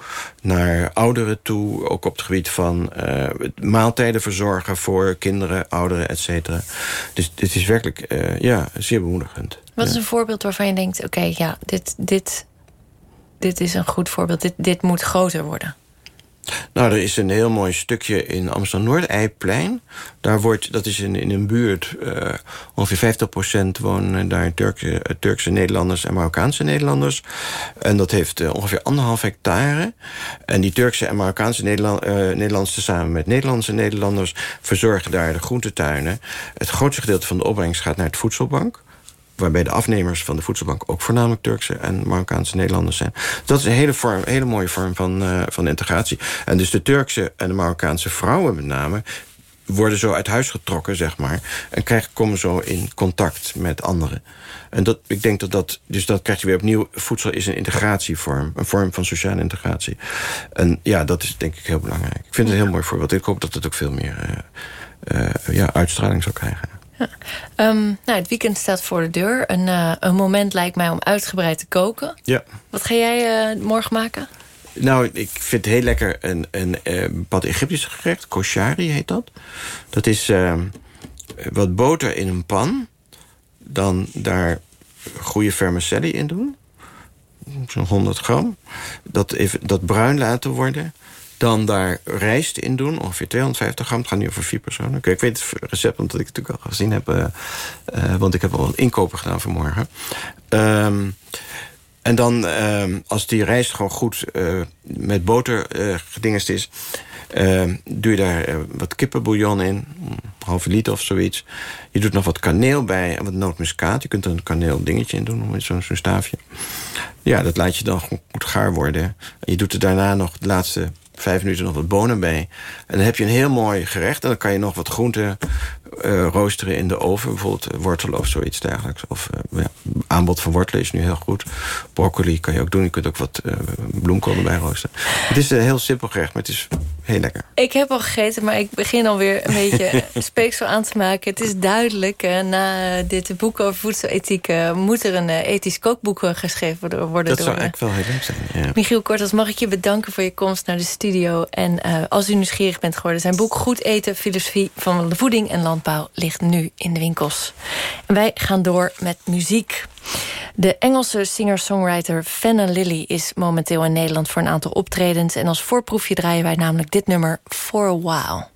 naar ouderen toe. Ook op het gebied van uh, maaltijden verzorgen voor kinderen, ouderen, et cetera. Dus dit is werkelijk ja, zeer bemoedigend. Wat is een voorbeeld waarvan je denkt... oké, ja, dit, dit, dit is een goed voorbeeld. Dit, dit moet groter worden. Nou, er is een heel mooi stukje in Amsterdam-Noord-Eiplein. Daar wordt, dat is in, in een buurt, uh, ongeveer 50% wonen daar Turkse, Turkse Nederlanders en Marokkaanse Nederlanders. En dat heeft uh, ongeveer anderhalf hectare. En die Turkse en Marokkaanse Nederland, uh, Nederlanders samen met Nederlandse Nederlanders verzorgen daar de groentetuinen. Het grootste gedeelte van de opbrengst gaat naar het voedselbank waarbij de afnemers van de voedselbank ook voornamelijk Turkse en Marokkaanse Nederlanders zijn. Dat is een hele, vorm, hele mooie vorm van, uh, van integratie. En dus de Turkse en de Marokkaanse vrouwen met name worden zo uit huis getrokken, zeg maar. En krijgen, komen zo in contact met anderen. En dat, ik denk dat dat... Dus dat krijg je weer opnieuw... Voedsel is een integratievorm. Een vorm van sociale integratie. En ja, dat is denk ik heel belangrijk. Ik vind het een heel mooi voorbeeld. Ik hoop dat het ook veel meer uh, uh, ja, uitstraling zal krijgen. Ja. Um, nou, het weekend staat voor de deur. Een, uh, een moment lijkt mij om uitgebreid te koken. Ja. Wat ga jij uh, morgen maken? Nou, ik vind heel lekker een, een, een pad Egyptisch gerecht. Koshari heet dat. Dat is uh, wat boter in een pan. Dan daar goede vermicelli in doen. Zo'n 100 gram. Dat, even, dat bruin laten worden. Dan daar rijst in doen, ongeveer 250 gram. Het gaat nu over vier personen. Okay, ik weet het recept, omdat ik het natuurlijk al gezien heb. Uh, uh, want ik heb al wat inkopen gedaan vanmorgen. Um, en dan, uh, als die rijst gewoon goed uh, met boter gedingest is... doe je daar wat kippenbouillon in, een halve liter of zoiets. Je doet nog wat kaneel bij en wat nootmuskaat. Je kunt er een kaneel dingetje in doen, zo'n zo staafje. Ja, dat laat je dan goed gaar worden. En je doet er daarna nog de laatste vijf minuten nog wat bonen bij. En dan heb je een heel mooi gerecht. En dan kan je nog wat groenten uh, roosteren in de oven. Bijvoorbeeld wortelen of zoiets dergelijks. Of uh, ja, aanbod van wortelen is nu heel goed. Broccoli kan je ook doen. Je kunt ook wat uh, bloemkool erbij roosteren. Het is een heel simpel gerecht, maar het is heel lekker. Ik heb al gegeten, maar ik begin alweer een beetje (laughs) speeksel aan te maken. Het is duidelijk, na dit boek over voedselethiek... moet er een ethisch kookboek geschreven worden. Dat zou eigenlijk wel heel leuk zijn, ja. Michiel Kortels, mag ik je bedanken voor je komst naar de studio. En als u nieuwsgierig bent geworden... zijn boek Goed Eten, Filosofie van de Voeding en Ligt nu in de winkels. Wij gaan door met muziek. De Engelse singer-songwriter Fenna Lilly is momenteel in Nederland voor een aantal optredens. En als voorproefje draaien wij namelijk dit nummer For a While.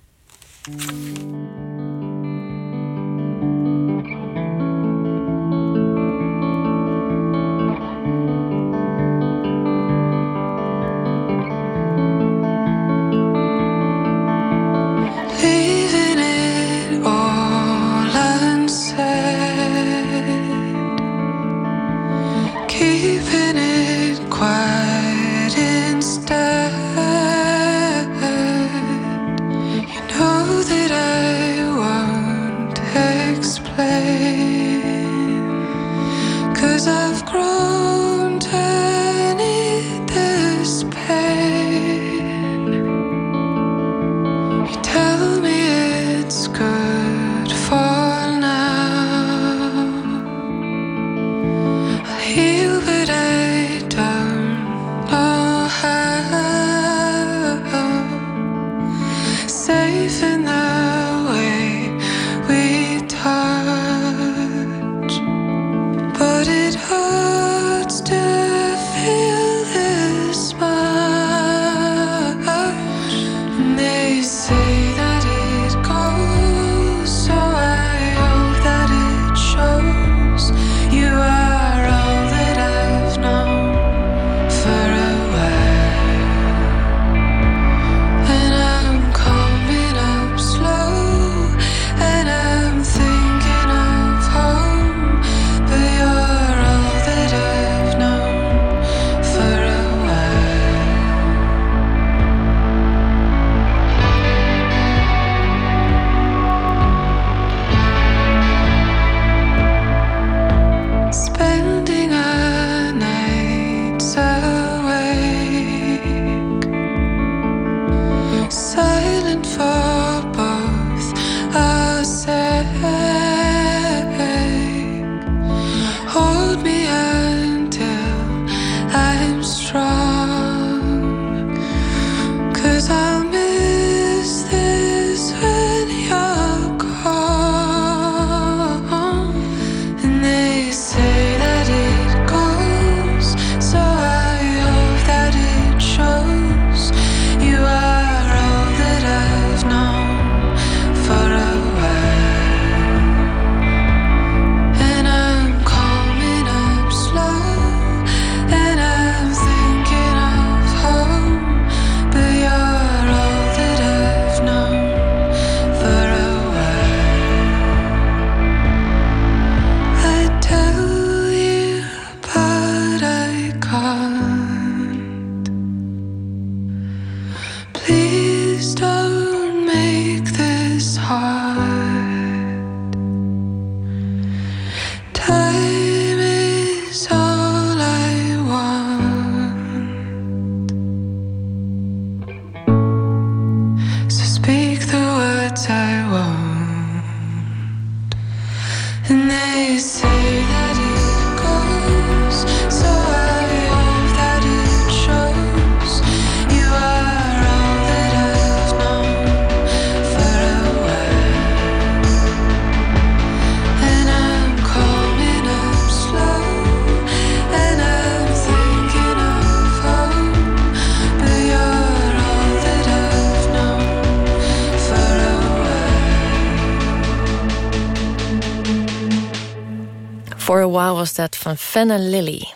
Was dat van Fenna Lily.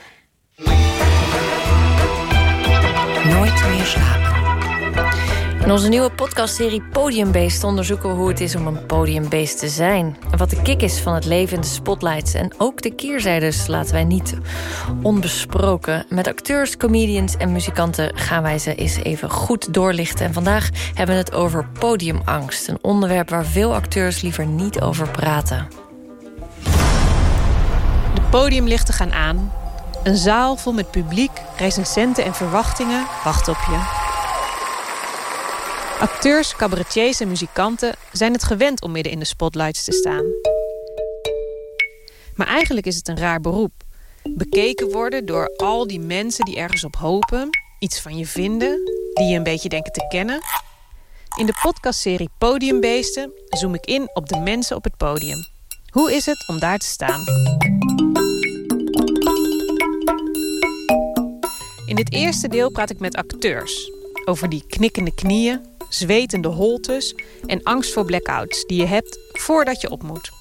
Nooit meer slapen. In onze nieuwe podcastserie Podiumbeest onderzoeken we hoe het is om een podiumbeest te zijn. En wat de kick is van het leven in de spotlights. En ook de keerzijdes laten wij niet onbesproken. Met acteurs, comedians en muzikanten gaan wij ze eens even goed doorlichten. En vandaag hebben we het over podiumangst. Een onderwerp waar veel acteurs liever niet over praten. De podiumlichten gaan aan. Een zaal vol met publiek, recensenten en verwachtingen wacht op je. Acteurs, cabaretiers en muzikanten zijn het gewend om midden in de spotlights te staan. Maar eigenlijk is het een raar beroep. Bekeken worden door al die mensen die ergens op hopen, iets van je vinden, die je een beetje denken te kennen. In de podcastserie Podiumbeesten zoom ik in op de mensen op het podium. Hoe is het om daar te staan? In dit eerste deel praat ik met acteurs over die knikkende knieën, zwetende holtes en angst voor blackouts die je hebt voordat je op moet.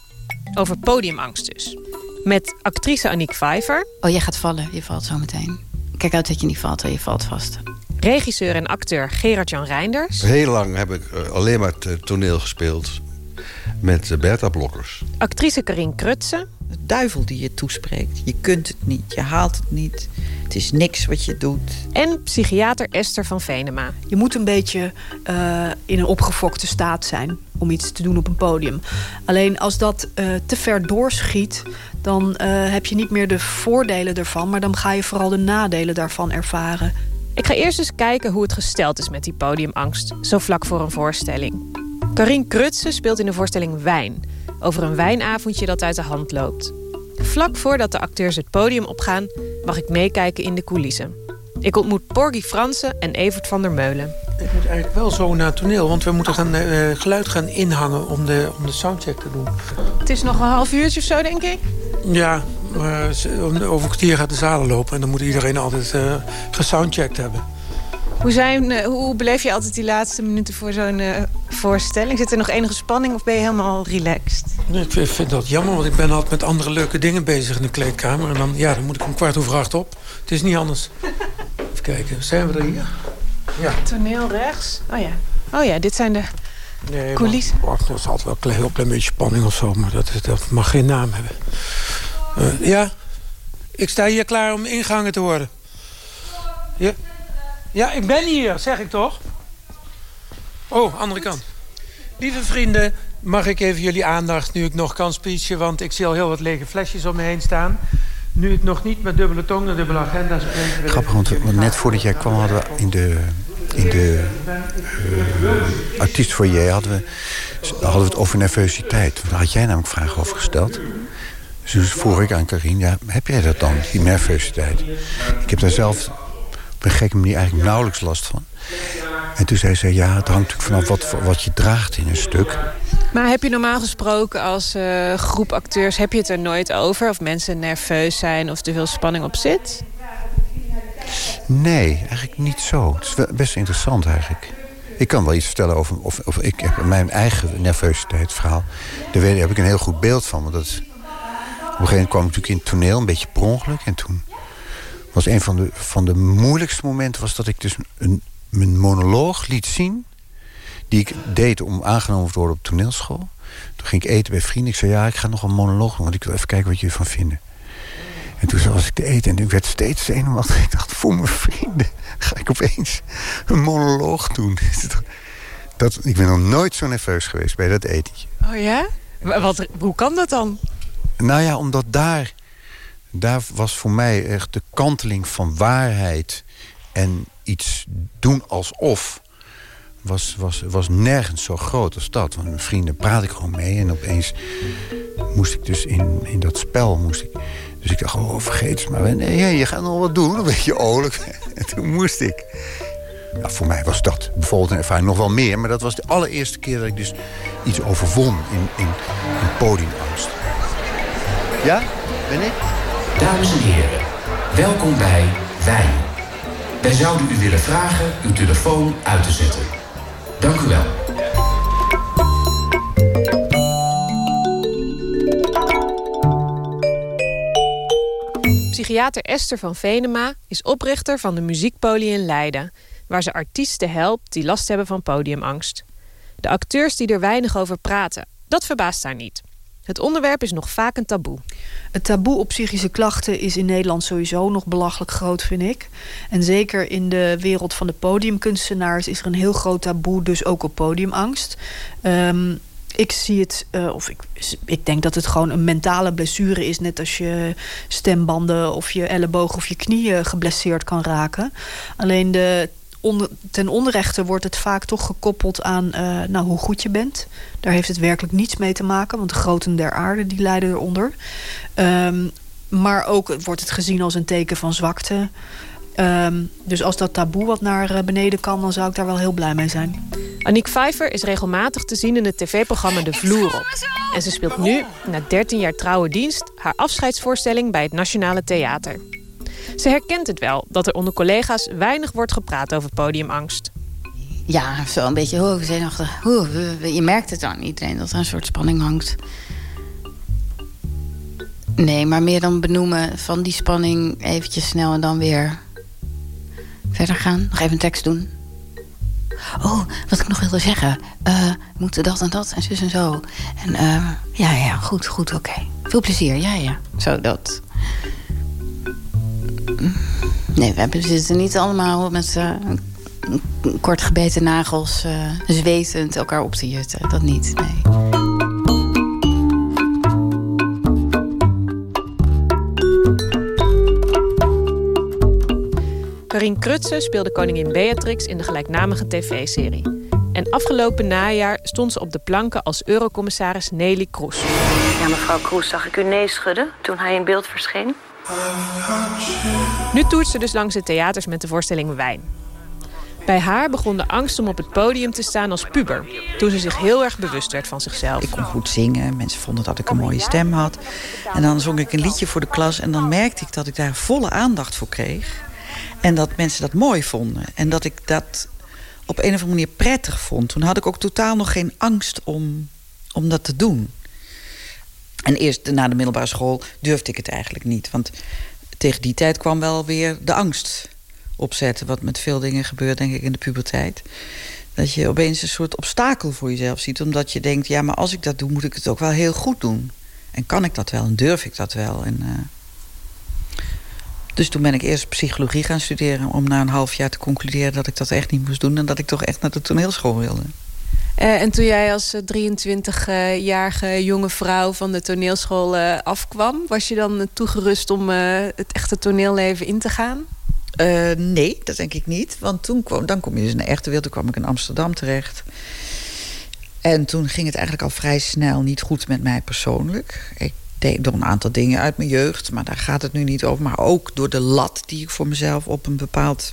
Over podiumangst dus. Met actrice Aniek Vijver. Oh, jij gaat vallen. Je valt zo meteen. Kijk uit dat je niet valt, je valt vast. Regisseur en acteur Gerard-Jan Reinders. Heel lang heb ik eh, alleen maar toneel gespeeld met eh, Bertha Blokkers. Actrice Karin Krutse. De duivel die je toespreekt. Je kunt het niet, je haalt het niet. Het is niks wat je doet. En psychiater Esther van Venema. Je moet een beetje uh, in een opgefokte staat zijn om iets te doen op een podium. Alleen als dat uh, te ver doorschiet, dan uh, heb je niet meer de voordelen ervan... maar dan ga je vooral de nadelen daarvan ervaren. Ik ga eerst eens kijken hoe het gesteld is met die podiumangst. Zo vlak voor een voorstelling. Karin Krutse speelt in de voorstelling Wijn... over een wijnavondje dat uit de hand loopt. Vlak voordat de acteurs het podium opgaan, mag ik meekijken in de coulissen. Ik ontmoet Porgy Fransen en Evert van der Meulen. Ik moet eigenlijk wel zo naar het toneel, want we moeten gaan, uh, geluid gaan inhangen om de, om de soundcheck te doen. Het is nog een half uurtje of zo, denk ik? Ja, maar over een kwartier gaat de zalen lopen en dan moet iedereen altijd uh, gesoundcheckt hebben. Hoe, zijn, uh, hoe beleef je altijd die laatste minuten voor zo'n uh, voorstelling? Zit er nog enige spanning of ben je helemaal relaxed? Nee, ik vind dat jammer, want ik ben altijd met andere leuke dingen bezig in de kleedkamer. En dan, ja, dan moet ik om kwart over acht op. Het is niet anders. Even kijken, zijn we er hier? Ja. Toneel rechts. Oh ja. Oh ja, dit zijn de nee, coulissen. Maar, er is altijd wel een heel klein beetje spanning of zo, maar dat, dat mag geen naam hebben. Uh, ja, ik sta hier klaar om ingangen te worden. Ja. Ja, ik ben hier, zeg ik toch? Oh, andere kant. Lieve vrienden, mag ik even jullie aandacht nu ik nog kan speechen... want ik zie al heel wat lege flesjes om me heen staan. Nu ik nog niet met dubbele tong en dubbele agenda spreek... Grappig, want net voordat jij kwam hadden we in de, in de uh, artiestfoyer... Hadden we, hadden we het over nervositeit. Daar had jij namelijk vragen over gesteld. Dus vroeg ik aan Karin, ja, heb jij dat dan, die nervositeit? Ik heb daar zelf op een gekke manier eigenlijk nauwelijks last van. En toen zei ze, ja, het hangt natuurlijk vanaf wat, wat je draagt in een stuk. Maar heb je normaal gesproken als uh, groep acteurs... heb je het er nooit over? Of mensen nerveus zijn of te veel spanning op zit? Nee, eigenlijk niet zo. Het is best interessant eigenlijk. Ik kan wel iets vertellen over of, of ik heb mijn eigen nervositeitsverhaal. Daar heb ik een heel goed beeld van. Want dat, op een gegeven moment kwam ik natuurlijk in het toneel, een beetje per ongeluk. En toen was een van de, van de moeilijkste momenten... was dat ik dus een, mijn monoloog liet zien... die ik deed om aangenomen te worden op toneelschool. Toen ging ik eten bij vrienden. Ik zei, ja, ik ga nog een monoloog doen... want ik wil even kijken wat jullie van vinden. En toen was ik te eten en ik werd steeds zenuwachtig. Ik dacht, voor mijn vrienden ga ik opeens een monoloog doen. (laughs) Dat, ik ben nog nooit zo nerveus geweest bij dat etentje. Oh ja? Wat, hoe kan dat dan? Nou ja, omdat daar daar was voor mij echt de kanteling van waarheid en iets doen alsof was, was, was nergens zo groot als dat. Want mijn vrienden praat ik gewoon mee en opeens moest ik dus in, in dat spel moest ik. Dus ik dacht, oh, vergeet het maar. Nee, je gaat nog wat doen, een beetje oorlijk. (laughs) En toen moest ik. Ja, voor mij was dat bijvoorbeeld een ervaring nog wel meer. Maar dat was de allereerste keer dat ik dus iets overwon in, in, in podiumangst. Ja, ben ik? Dames en heren, welkom bij Wijn. Wij zouden u willen vragen uw telefoon uit te zetten. Dank u wel. Psychiater Esther van Venema is oprichter van de Muziekpolie in Leiden, waar ze artiesten helpt die last hebben van podiumangst. De acteurs die er weinig over praten, dat verbaast haar niet. Het onderwerp is nog vaak een taboe. Het taboe op psychische klachten is in Nederland sowieso nog belachelijk groot, vind ik. En zeker in de wereld van de podiumkunstenaars is er een heel groot taboe, dus ook op podiumangst. Um, ik zie het, uh, of ik, ik denk dat het gewoon een mentale blessure is. Net als je stembanden of je elleboog of je knieën geblesseerd kan raken. Alleen de, onder, ten onrechte wordt het vaak toch gekoppeld aan uh, nou, hoe goed je bent. Daar heeft het werkelijk niets mee te maken. Want de groten der aarde die lijden eronder. Um, maar ook wordt het gezien als een teken van zwakte. Um, dus als dat taboe wat naar eh, beneden kan, dan zou ik daar wel heel blij mee zijn. Aniek Vijver is regelmatig te zien in het tv-programma De Vloer op. En ze speelt nu, na 13 jaar trouwe dienst, haar afscheidsvoorstelling bij het Nationale Theater. Ze herkent het wel dat er onder collega's weinig wordt gepraat over podiumangst. Ja, zo een beetje oh, zenuwachtig. Oh, je merkt het aan iedereen dat er een soort spanning hangt. Nee, maar meer dan benoemen van die spanning eventjes snel en dan weer verder gaan. Nog even een tekst doen. Oh, wat ik nog wilde zeggen. Uh, moeten dat en dat en zus en zo. En uh, ja, ja, goed, goed, oké. Veel plezier, ja, ja. Zo, dat. Nee, we hebben, zitten niet allemaal met uh, kort gebeten nagels... zwetend elkaar op te jutten. Dat niet, nee. Karin Krutse speelde koningin Beatrix in de gelijknamige tv-serie. En afgelopen najaar stond ze op de planken als eurocommissaris Nelly Kroes. Ja, mevrouw Kroes, zag ik u nee schudden toen hij in beeld verscheen? Nu toert ze dus langs de theaters met de voorstelling Wijn. Bij haar begon de angst om op het podium te staan als puber. Toen ze zich heel erg bewust werd van zichzelf. Ik kon goed zingen. Mensen vonden dat ik een mooie stem had. En dan zong ik een liedje voor de klas. En dan merkte ik dat ik daar volle aandacht voor kreeg. En dat mensen dat mooi vonden. En dat ik dat op een of andere manier prettig vond. Toen had ik ook totaal nog geen angst om, om dat te doen. En eerst na de middelbare school durfde ik het eigenlijk niet. Want tegen die tijd kwam wel weer de angst opzetten. Wat met veel dingen gebeurt, denk ik, in de puberteit. Dat je opeens een soort obstakel voor jezelf ziet. Omdat je denkt, ja, maar als ik dat doe, moet ik het ook wel heel goed doen. En kan ik dat wel en durf ik dat wel? En, uh, dus toen ben ik eerst psychologie gaan studeren... om na een half jaar te concluderen dat ik dat echt niet moest doen... en dat ik toch echt naar de toneelschool wilde. Uh, en toen jij als 23-jarige jonge vrouw van de toneelschool uh, afkwam... was je dan toegerust om het echte toneelleven in te gaan? nee, dat denk ik niet. Want toen kwam, dan kom je dus in de echte wereld. Toen kwam ik in Amsterdam terecht. En toen ging het eigenlijk al vrij snel niet goed met mij persoonlijk. Ik door een aantal dingen uit mijn jeugd, maar daar gaat het nu niet over. Maar ook door de lat die ik voor mezelf op een, bepaald,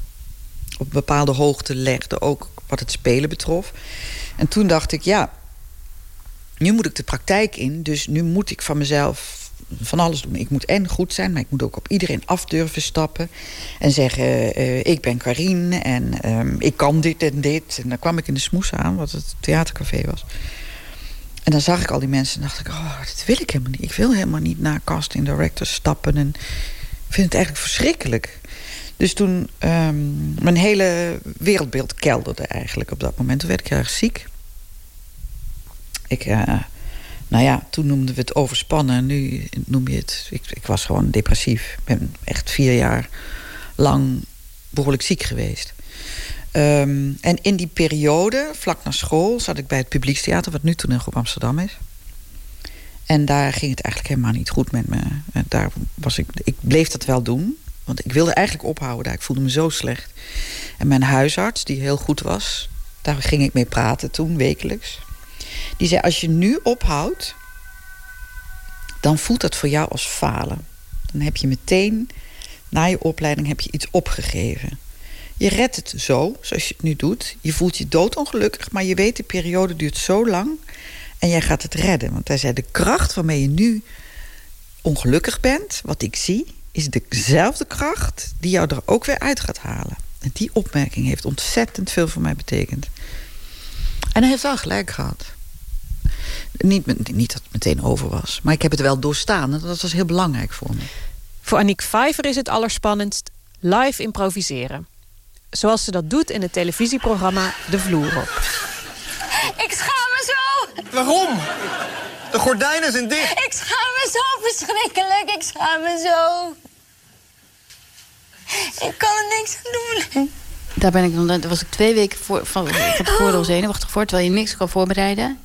op een bepaalde hoogte legde, ook wat het spelen betrof. En toen dacht ik, ja, nu moet ik de praktijk in, dus nu moet ik van mezelf van alles doen. Ik moet en goed zijn, maar ik moet ook op iedereen af durven stappen. En zeggen, uh, ik ben Karine en uh, ik kan dit en dit. En dan kwam ik in de smoes aan, wat het theatercafé was. En dan zag ik al die mensen en dacht ik, oh, dat wil ik helemaal niet. Ik wil helemaal niet naar casting directors stappen. En ik vind het eigenlijk verschrikkelijk. Dus toen, um, mijn hele wereldbeeld kelderde eigenlijk op dat moment. Toen werd ik erg ziek. Ik, uh, nou ja, toen noemden we het overspannen. Nu noem je het, ik, ik was gewoon depressief. Ik ben echt vier jaar lang behoorlijk ziek geweest. Um, en in die periode, vlak na school, zat ik bij het Publiekstheater... wat nu toneelgroep Amsterdam is. En daar ging het eigenlijk helemaal niet goed met me. Daar was ik, ik bleef dat wel doen. Want ik wilde eigenlijk ophouden daar. Ik voelde me zo slecht. En mijn huisarts, die heel goed was... daar ging ik mee praten toen, wekelijks. Die zei, als je nu ophoudt... dan voelt dat voor jou als falen. Dan heb je meteen, na je opleiding, heb je iets opgegeven... Je redt het zo, zoals je het nu doet. Je voelt je doodongelukkig, maar je weet de periode duurt zo lang. En jij gaat het redden. Want hij zei, de kracht waarmee je nu ongelukkig bent, wat ik zie... is dezelfde kracht die jou er ook weer uit gaat halen. En die opmerking heeft ontzettend veel voor mij betekend. En hij heeft wel gelijk gehad. Niet, niet dat het meteen over was. Maar ik heb het wel doorstaan. En dat was heel belangrijk voor me. Voor Aniek Vijver is het allerspannendst live improviseren. Zoals ze dat doet in het televisieprogramma De Vloer op. Ik schaam me zo. Waarom? De gordijnen zijn dicht. Ik schaam me zo verschrikkelijk. Ik schaam me zo. Ik kan er niks aan doen. Daar ben ik dan, daar was ik twee weken voor. Van, ik heb voordeel zenuwachtig voor, terwijl je niks kan voorbereiden.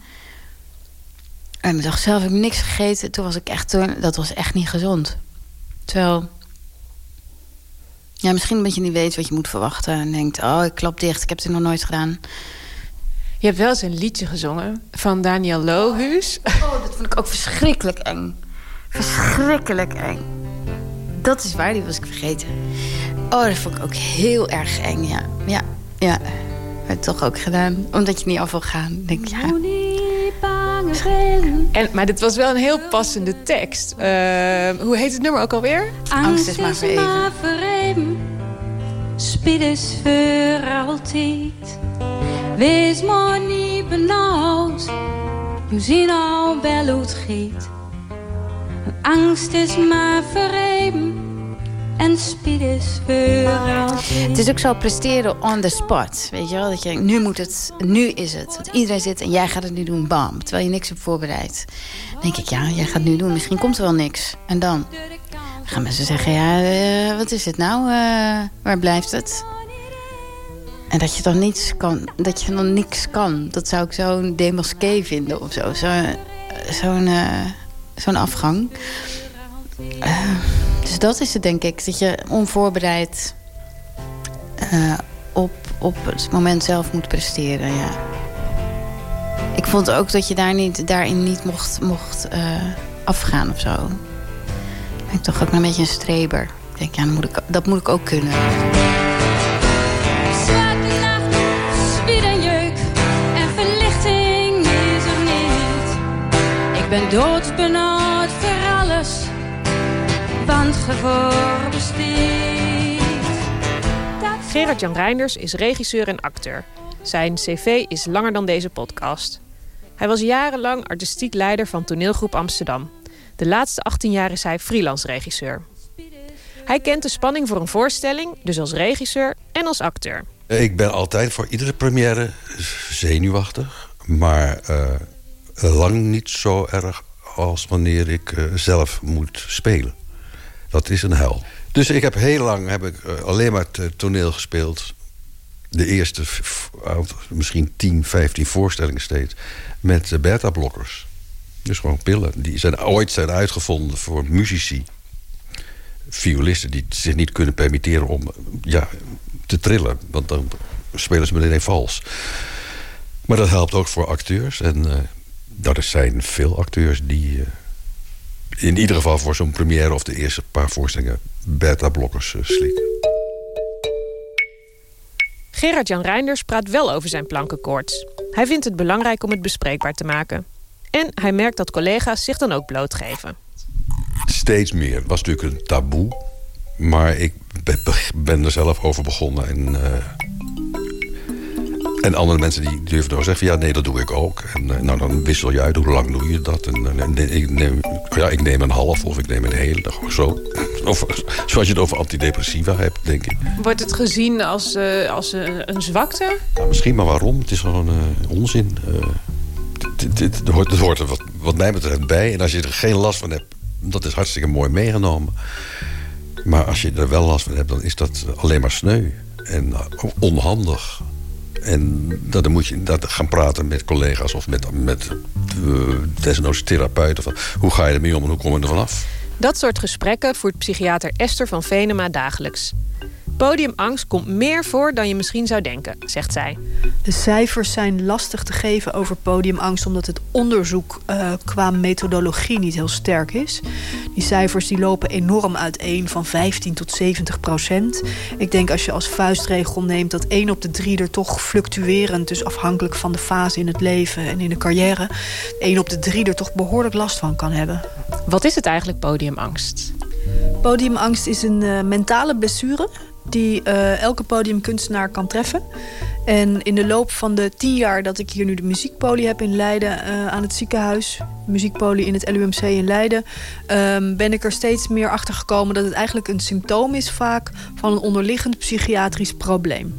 En de dag zelf heb ik niks gegeten. Toen was ik echt, toen, dat was echt niet gezond. Terwijl, ja, misschien omdat je niet weet wat je moet verwachten. En denkt, oh, ik klap dicht, ik heb het nog nooit gedaan. Je hebt wel eens een liedje gezongen van Daniel Lohuus. Oh, dat vond ik ook verschrikkelijk eng. Verschrikkelijk eng. Dat is waar, die was ik vergeten. Oh, dat vond ik ook heel erg eng, ja. Ja, ja. Maar toch ook gedaan. Omdat je niet af wil gaan. Denk ik, ja. En, maar dit was wel een heel passende tekst. Uh, hoe heet het nummer ook alweer? Angst is maar voor even. vereben. Spied is voor altijd. Wees maar niet benauwd. We zien al het gaat. Angst is maar vereben. En speed is. Het is ook zo presteren on the spot. Weet je wel? Dat je denkt, nu moet het, nu is het. Dat iedereen zit en jij gaat het nu doen, bam. Terwijl je niks hebt voorbereid. Dan denk ik, ja, jij gaat het nu doen. Misschien komt er wel niks. En dan gaan mensen zeggen, ja, uh, wat is het nou? Uh, waar blijft het? En dat je dan niets kan, dat je dan niks kan. Dat zou ik zo'n demasqué vinden of zo. Zo'n zo uh, zo'n afgang. dus dat is het, denk ik. Dat je onvoorbereid op, op het moment zelf moet presteren, ja. Ik vond ook dat je daar niet, daarin niet mocht, mocht afgaan of zo. Ben toch ook een beetje een streber. Ik denk, ja, dat moet ik, dat moet ik ook kunnen. Ben doodsbenauwd voor alles, want gevoel besteedt. Gerard-Jan Reinders is regisseur en acteur. Zijn cv is langer dan deze podcast. Hij was jarenlang artistiek leider van toneelgroep Amsterdam. De laatste 18 jaar is hij freelance regisseur. Hij kent de spanning voor een voorstelling, dus als regisseur en als acteur. Ik ben altijd voor iedere première zenuwachtig. Maar uh, lang niet zo erg als wanneer ik uh, zelf moet spelen. Dat is een hel. Dus ik heb heel lang heb ik, uh, alleen maar toneel gespeeld. De eerste misschien 10, 15 voorstellingen steeds. Met beta-blokkers. Dus gewoon pillen. Die zijn ooit zijn uitgevonden voor muzici. Violisten die zich niet kunnen permitteren om ja, te trillen. Want dan spelen ze meteen vals. Maar dat helpt ook voor acteurs. En uh, dat zijn veel acteurs die... Uh, in ieder geval voor zo'n première of de eerste paar voorstellingen... beta-blokkers uh, slikken. Gerard-Jan Reinders praat wel over zijn plankenkoorts. Hij vindt het belangrijk om het bespreekbaar te maken. En hij merkt dat collega's zich dan ook blootgeven. Steeds meer. Het was natuurlijk een taboe. Maar ik ben er zelf over begonnen. En, uh, en andere mensen die durven dan zeggen... van ja, nee, dat doe ik ook. En uh, nou, dan wissel je uit, hoe lang doe je dat? En, uh, ik, neem, ja, ik neem een half of ik neem een hele. Of zo. (laughs) Of, zoals je het over antidepressiva hebt, denk ik. Wordt het gezien als, als een zwakte? Nou, misschien, maar waarom? Het is gewoon onzin. Het hoort, het hoort er wat, wat mij betreft bij. En als je er geen last van hebt, dat is hartstikke mooi meegenomen. Maar als je er wel last van hebt, dan is dat alleen maar sneu. En onhandig. En dan moet je dat gaan praten met collega's of met, met uh, desnoods therapeuten. Van, hoe ga je ermee om en hoe kom je er vanaf? Dat soort gesprekken voert psychiater Esther van Venema dagelijks. Podiumangst komt meer voor dan je misschien zou denken, zegt zij. De cijfers zijn lastig te geven over podiumangst... omdat het onderzoek uh, qua methodologie niet heel sterk is. Die cijfers die lopen enorm uiteen, van 15 tot 70 procent. Ik denk als je als vuistregel neemt... dat 1 op de 3 er toch fluctuerend... dus afhankelijk van de fase in het leven en in de carrière... 1 op de 3 er toch behoorlijk last van kan hebben. Wat is het eigenlijk, podiumangst? Podiumangst is een uh, mentale blessure die eh, elke podiumkunstenaar kan treffen. En in de loop van de tien jaar dat ik hier nu de muziekpolie heb in Leiden uh, aan het ziekenhuis, muziekpolie in het LUMC in Leiden, um, ben ik er steeds meer achter gekomen dat het eigenlijk een symptoom is vaak van een onderliggend psychiatrisch probleem.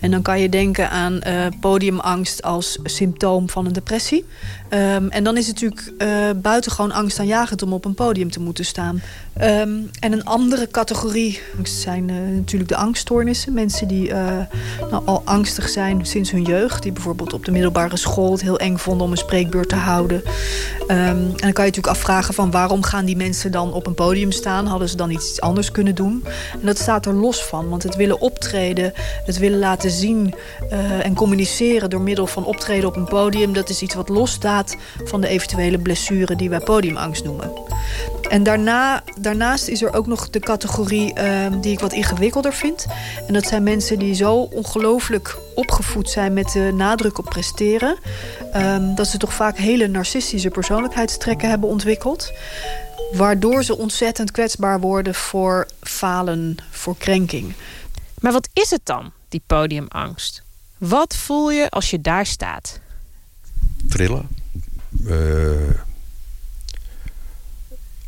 En dan kan je denken aan uh, podiumangst als symptoom van een depressie. Um, en dan is het natuurlijk uh, buitengewoon angstaanjagend om op een podium te moeten staan. Um, en een andere categorie zijn uh, natuurlijk de angststoornissen. Mensen die nou, al angstig zijn sinds hun jeugd. Die bijvoorbeeld op de middelbare school het heel eng vonden om een spreekbeurt te houden. Um, en dan kan je natuurlijk afvragen van waarom gaan die mensen dan op een podium staan? Hadden ze dan iets anders kunnen doen? En dat staat er los van. Want het willen optreden, het willen laten zien en communiceren door middel van optreden op een podium... dat is iets wat losstaat van de eventuele blessure die wij podiumangst noemen. En daarna, daarnaast is er ook nog de categorie uh, die ik wat ingewikkelder vind. En dat zijn mensen die zo ongelooflijk opgevoed zijn met de nadruk op presteren. Um, dat ze toch vaak hele narcistische persoonlijkheidstrekken hebben ontwikkeld. Waardoor ze ontzettend kwetsbaar worden voor falen, voor krenking. Maar wat is het dan, die podiumangst? Wat voel je als je daar staat? Trillen. Uh,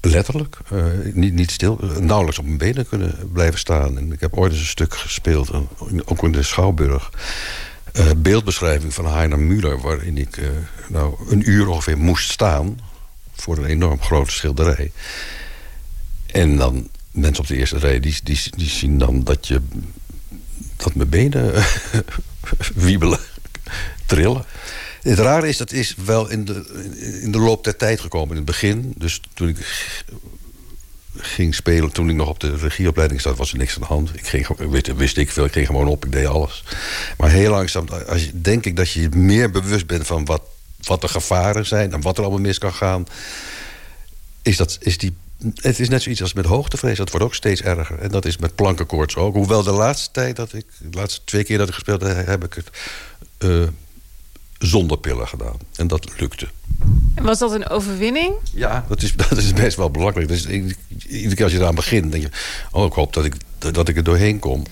letterlijk. Uh, niet, niet stil. Nauwelijks op mijn benen kunnen blijven staan. En ik heb ooit eens een stuk gespeeld, ook in de Schouwburg. Beeldbeschrijving van Heiner Müller... waarin ik nou, een uur ongeveer moest staan... voor een enorm grote schilderij. En dan mensen op de eerste rij... die, die, die zien dan dat je... dat mijn benen (laughs) wiebelen, trillen. Het rare is, dat is wel in de, in de loop der tijd gekomen. In het begin, dus toen ik ging spelen... toen ik nog op de regieopleiding zat, was er niks aan de hand. Ik ging, wist, wist ik veel, ik ging gewoon op, ik deed alles. Maar heel langzaam, als je, denk ik dat je meer bewust bent... van wat, wat de gevaren zijn en wat er allemaal mis kan gaan... is, dat, is die het is net zoiets als met hoogtevrees. Dat wordt ook steeds erger. En dat is met plankenkoorts ook. Hoewel de laatste tijd dat ik... de laatste twee keer dat ik gespeeld heb... heb ik het uh, zonder pillen gedaan. En dat lukte. En was dat een overwinning? Ja, dat is, (laughs) dat is best wel belangrijk. Dus iedere keer als je eraan begint, denk je... oh, ik hoop dat ik, dat ik er doorheen kom.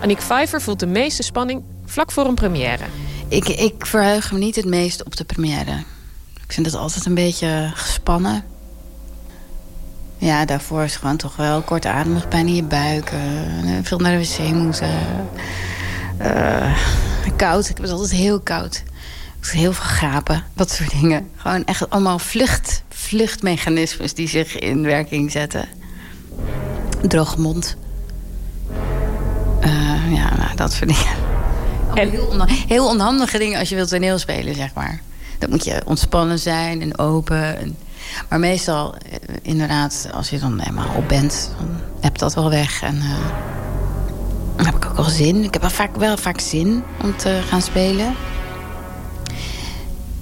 Aniek Vijver voelt de meeste spanning vlak voor een première. Ik, ik verheug me niet het meest op de première. Ik vind het altijd een beetje gespannen. Ja, daarvoor is gewoon toch wel kortademig pijn in je buik. Uh, veel naar de wc moeten. Uh, koud, ik was altijd heel koud heel veel gapen, dat soort dingen. Gewoon echt allemaal vlucht, vluchtmechanismes die zich in werking zetten. Droge mond. Uh, ja, nou, dat soort dingen. En... Heel, on heel onhandige dingen als je wilt toneel spelen, zeg maar. Dan moet je ontspannen zijn en open. En... Maar meestal, eh, inderdaad, als je dan helemaal op bent... dan heb dat wel weg. En uh, dan heb ik ook wel zin. Ik heb wel vaak, wel vaak zin om te gaan spelen.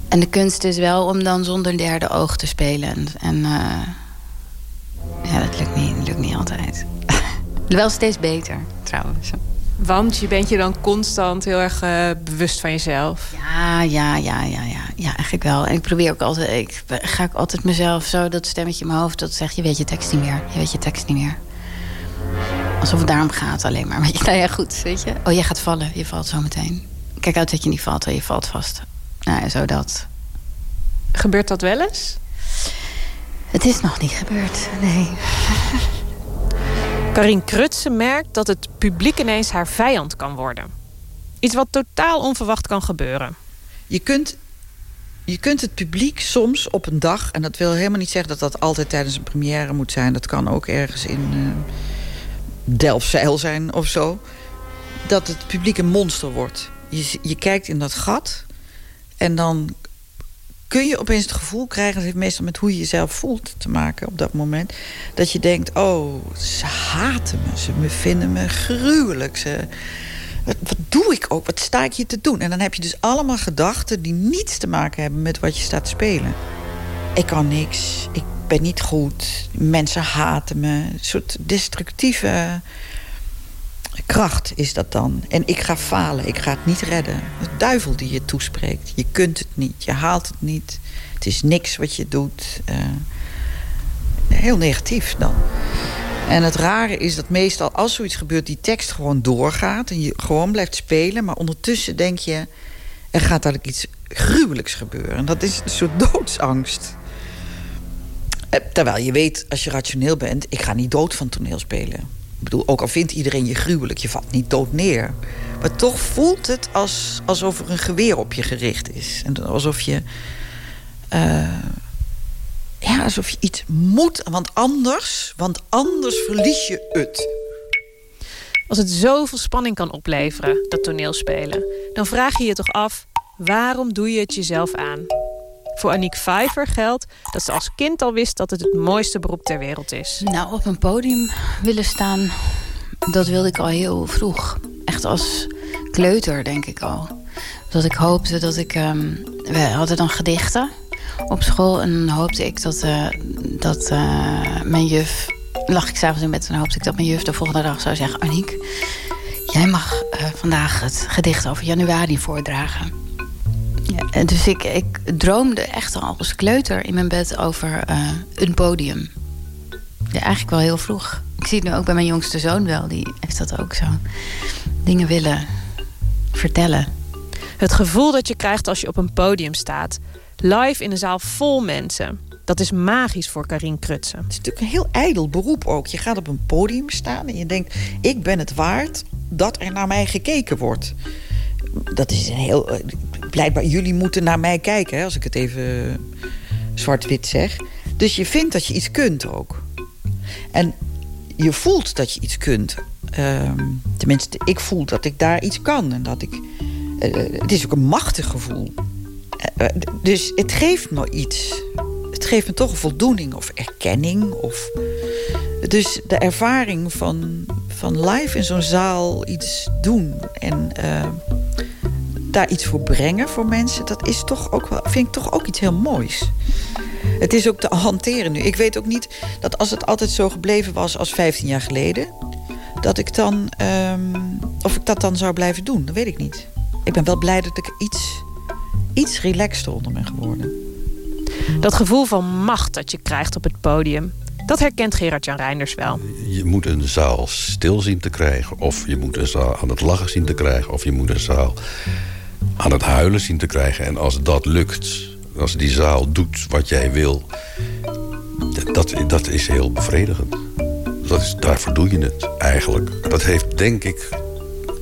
En de kunst is wel om dan zonder derde oog te spelen. En uh, ja, dat lukt niet, lukt niet altijd. (laughs) wel steeds beter, trouwens. Want je bent je dan constant heel erg uh, bewust van jezelf. Ja, ja, ja, ja, ja. Ja, eigenlijk wel. En ik probeer ook altijd... Ik ga ook altijd mezelf zo, dat stemmetje in mijn hoofd... dat zegt, je weet je tekst niet meer. Je weet je tekst niet meer. Alsof het daarom gaat alleen maar. (laughs) Je, nou ja, goed, weet je. Oh, jij gaat vallen. Je valt zo meteen. Kijk uit dat je niet valt, je valt vast. Nou, zo dat. Gebeurt dat wel eens? Het is nog niet gebeurd, nee. (laughs) Karin Krutsen merkt dat het publiek ineens haar vijand kan worden. Iets wat totaal onverwacht kan gebeuren. Je kunt, je kunt het publiek soms op een dag... en dat wil helemaal niet zeggen dat dat altijd tijdens een première moet zijn. Dat kan ook ergens in uh, Delfzijl zijn of zo. Dat het publiek een monster wordt. Je, je kijkt in dat gat en dan kun je opeens het gevoel krijgen... dat heeft meestal met hoe je jezelf voelt te maken op dat moment... dat je denkt, oh, ze haten me, ze vinden me gruwelijk. Ze, wat, doe ik ook? Wat sta ik hier te doen? En dan heb je dus allemaal gedachten die niets te maken hebben... met wat je staat te spelen. Ik kan niks, ik ben niet goed, mensen haten me. Een soort destructieve kracht is dat dan. En ik ga falen, ik ga het niet redden. De duivel die je toespreekt. Je kunt het niet, je haalt het niet. Het is niks wat je doet. Uh, heel negatief dan. En het rare is dat meestal als zoiets gebeurt... die tekst gewoon doorgaat en je gewoon blijft spelen... maar ondertussen denk je, er gaat eigenlijk iets gruwelijks gebeuren. En dat is een soort doodsangst. Eh, Terwijl je weet, als je rationeel bent... ik ga niet dood van toneel spelen. Bedoel, ook al vindt iedereen je gruwelijk... je valt niet dood neer. Maar toch voelt het als, alsof er een geweer op je gericht is. En alsof je... eh, ja, alsof je iets moet, want anders, want anders verlies je het. Als het zoveel spanning kan opleveren, dat toneelspelen... dan vraag je je toch af, waarom doe je het jezelf aan? Voor Aniek Vijver geldt dat ze als kind al wist... dat het het mooiste beroep ter wereld is. Nou, op een podium willen staan, dat wilde ik al heel vroeg. Echt als kleuter, denk ik al. Dat ik hoopte dat ik... ehm, we hadden dan gedichten op school. En hoopte ik dat, eh, dat eh, mijn juf... lag ik s'avonds in bed en hoopte ik dat mijn juf de volgende dag zou zeggen... Aniek, jij mag eh, vandaag het gedicht over januari voordragen. Ja, en dus ik, ik droomde echt al als kleuter in mijn bed over eh, een podium. Ja, eigenlijk wel heel vroeg. Ik zie het nu ook bij mijn jongste zoon wel. Die heeft dat ook zo. Dingen willen vertellen. Het gevoel dat je krijgt als je op een podium staat. Live in een zaal vol mensen. Dat is magisch voor Karin Krutsen. Het is natuurlijk een heel ijdel beroep ook. Je gaat op een podium staan en je denkt... ik ben het waard dat er naar mij gekeken wordt. Dat is een heel... eh, Blijkbaar, jullie moeten naar mij kijken, als ik het even zwart-wit zeg. Dus je vindt dat je iets kunt ook. En je voelt dat je iets kunt. Ehm, tenminste, ik voel dat ik daar iets kan. En dat ik, eh, het is ook een machtig gevoel. Eh, eh, dus het geeft me iets. Het geeft me toch een voldoening of erkenning. Of... Dus de ervaring van, van live in zo'n zaal iets doen... en eh, daar iets voor brengen voor mensen... dat is toch ook wel, vind ik toch ook iets heel moois. Het is ook te hanteren nu. Ik weet ook niet dat als het altijd zo gebleven was als 15 jaar geleden... dat ik dan, ehm, of ik dat dan zou blijven doen. Dat weet ik niet. Ik ben wel blij dat ik iets, iets relaxter onder ben geworden. Dat gevoel van macht dat je krijgt op het podium. Dat herkent Gerard-Jan Reinders wel. Je moet een zaal stil zien te krijgen. Of je moet een zaal aan het lachen zien te krijgen. Of je moet een zaal aan het huilen zien te krijgen. En als dat lukt, als die zaal doet wat jij wil... dat, dat is heel bevredigend. Dat is, daarvoor doe je het eigenlijk. Dat heeft denk ik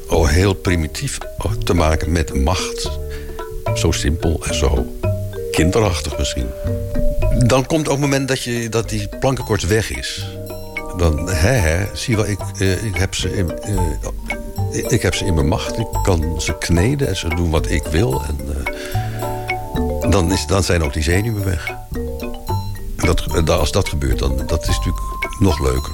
al heel primitief te maken met macht. Zo simpel en zo kinderachtig misschien. Dan komt ook het moment dat, je, dat die plankenkoorts weg is. Dan, hè, hè, zie wel, ik, eh, ik, heb ze in, eh, ik heb ze in mijn macht. Ik kan ze kneden en ze doen wat ik wil. En, eh, dan, is, dan zijn ook die zenuwen weg. Dat, als dat gebeurt, dan dat is natuurlijk nog leuker.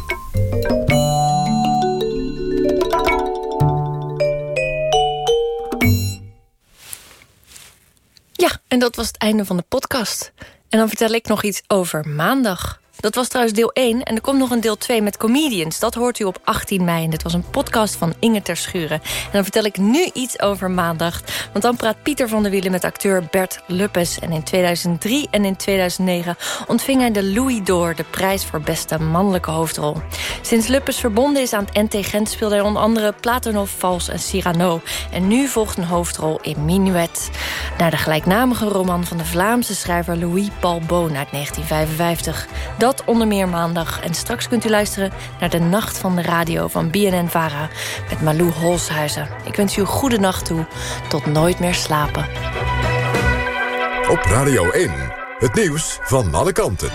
Ja, en dat was het einde van de podcast. En dan vertel ik nog iets over maandag. Dat was trouwens deel 1 en er komt nog een deel 2 met comedians. Dat hoort u op 18 mei en dit was een podcast van Inge Ter Schuren. En dan vertel ik nu iets over maandag. Want dan praat Pieter van der Wielen met acteur Bert Luppes. En in 2003 en in 2009 ontving hij de Louis d'Or... de prijs voor beste mannelijke hoofdrol. Sinds Luppes verbonden is aan het NT Gent... speelde hij onder andere Platonov, Vals en Cyrano. En nu volgt een hoofdrol in Minuet. Naar de gelijknamige roman van de Vlaamse schrijver Louis Paul Boon uit 1955. Dat onder meer maandag. En straks kunt u luisteren naar de Nacht van de Radio van BNN-VARA... met Malou Holshuizen. Ik wens u een goede nacht toe. Tot nooit meer slapen. Op Radio 1, het nieuws van alle kanten.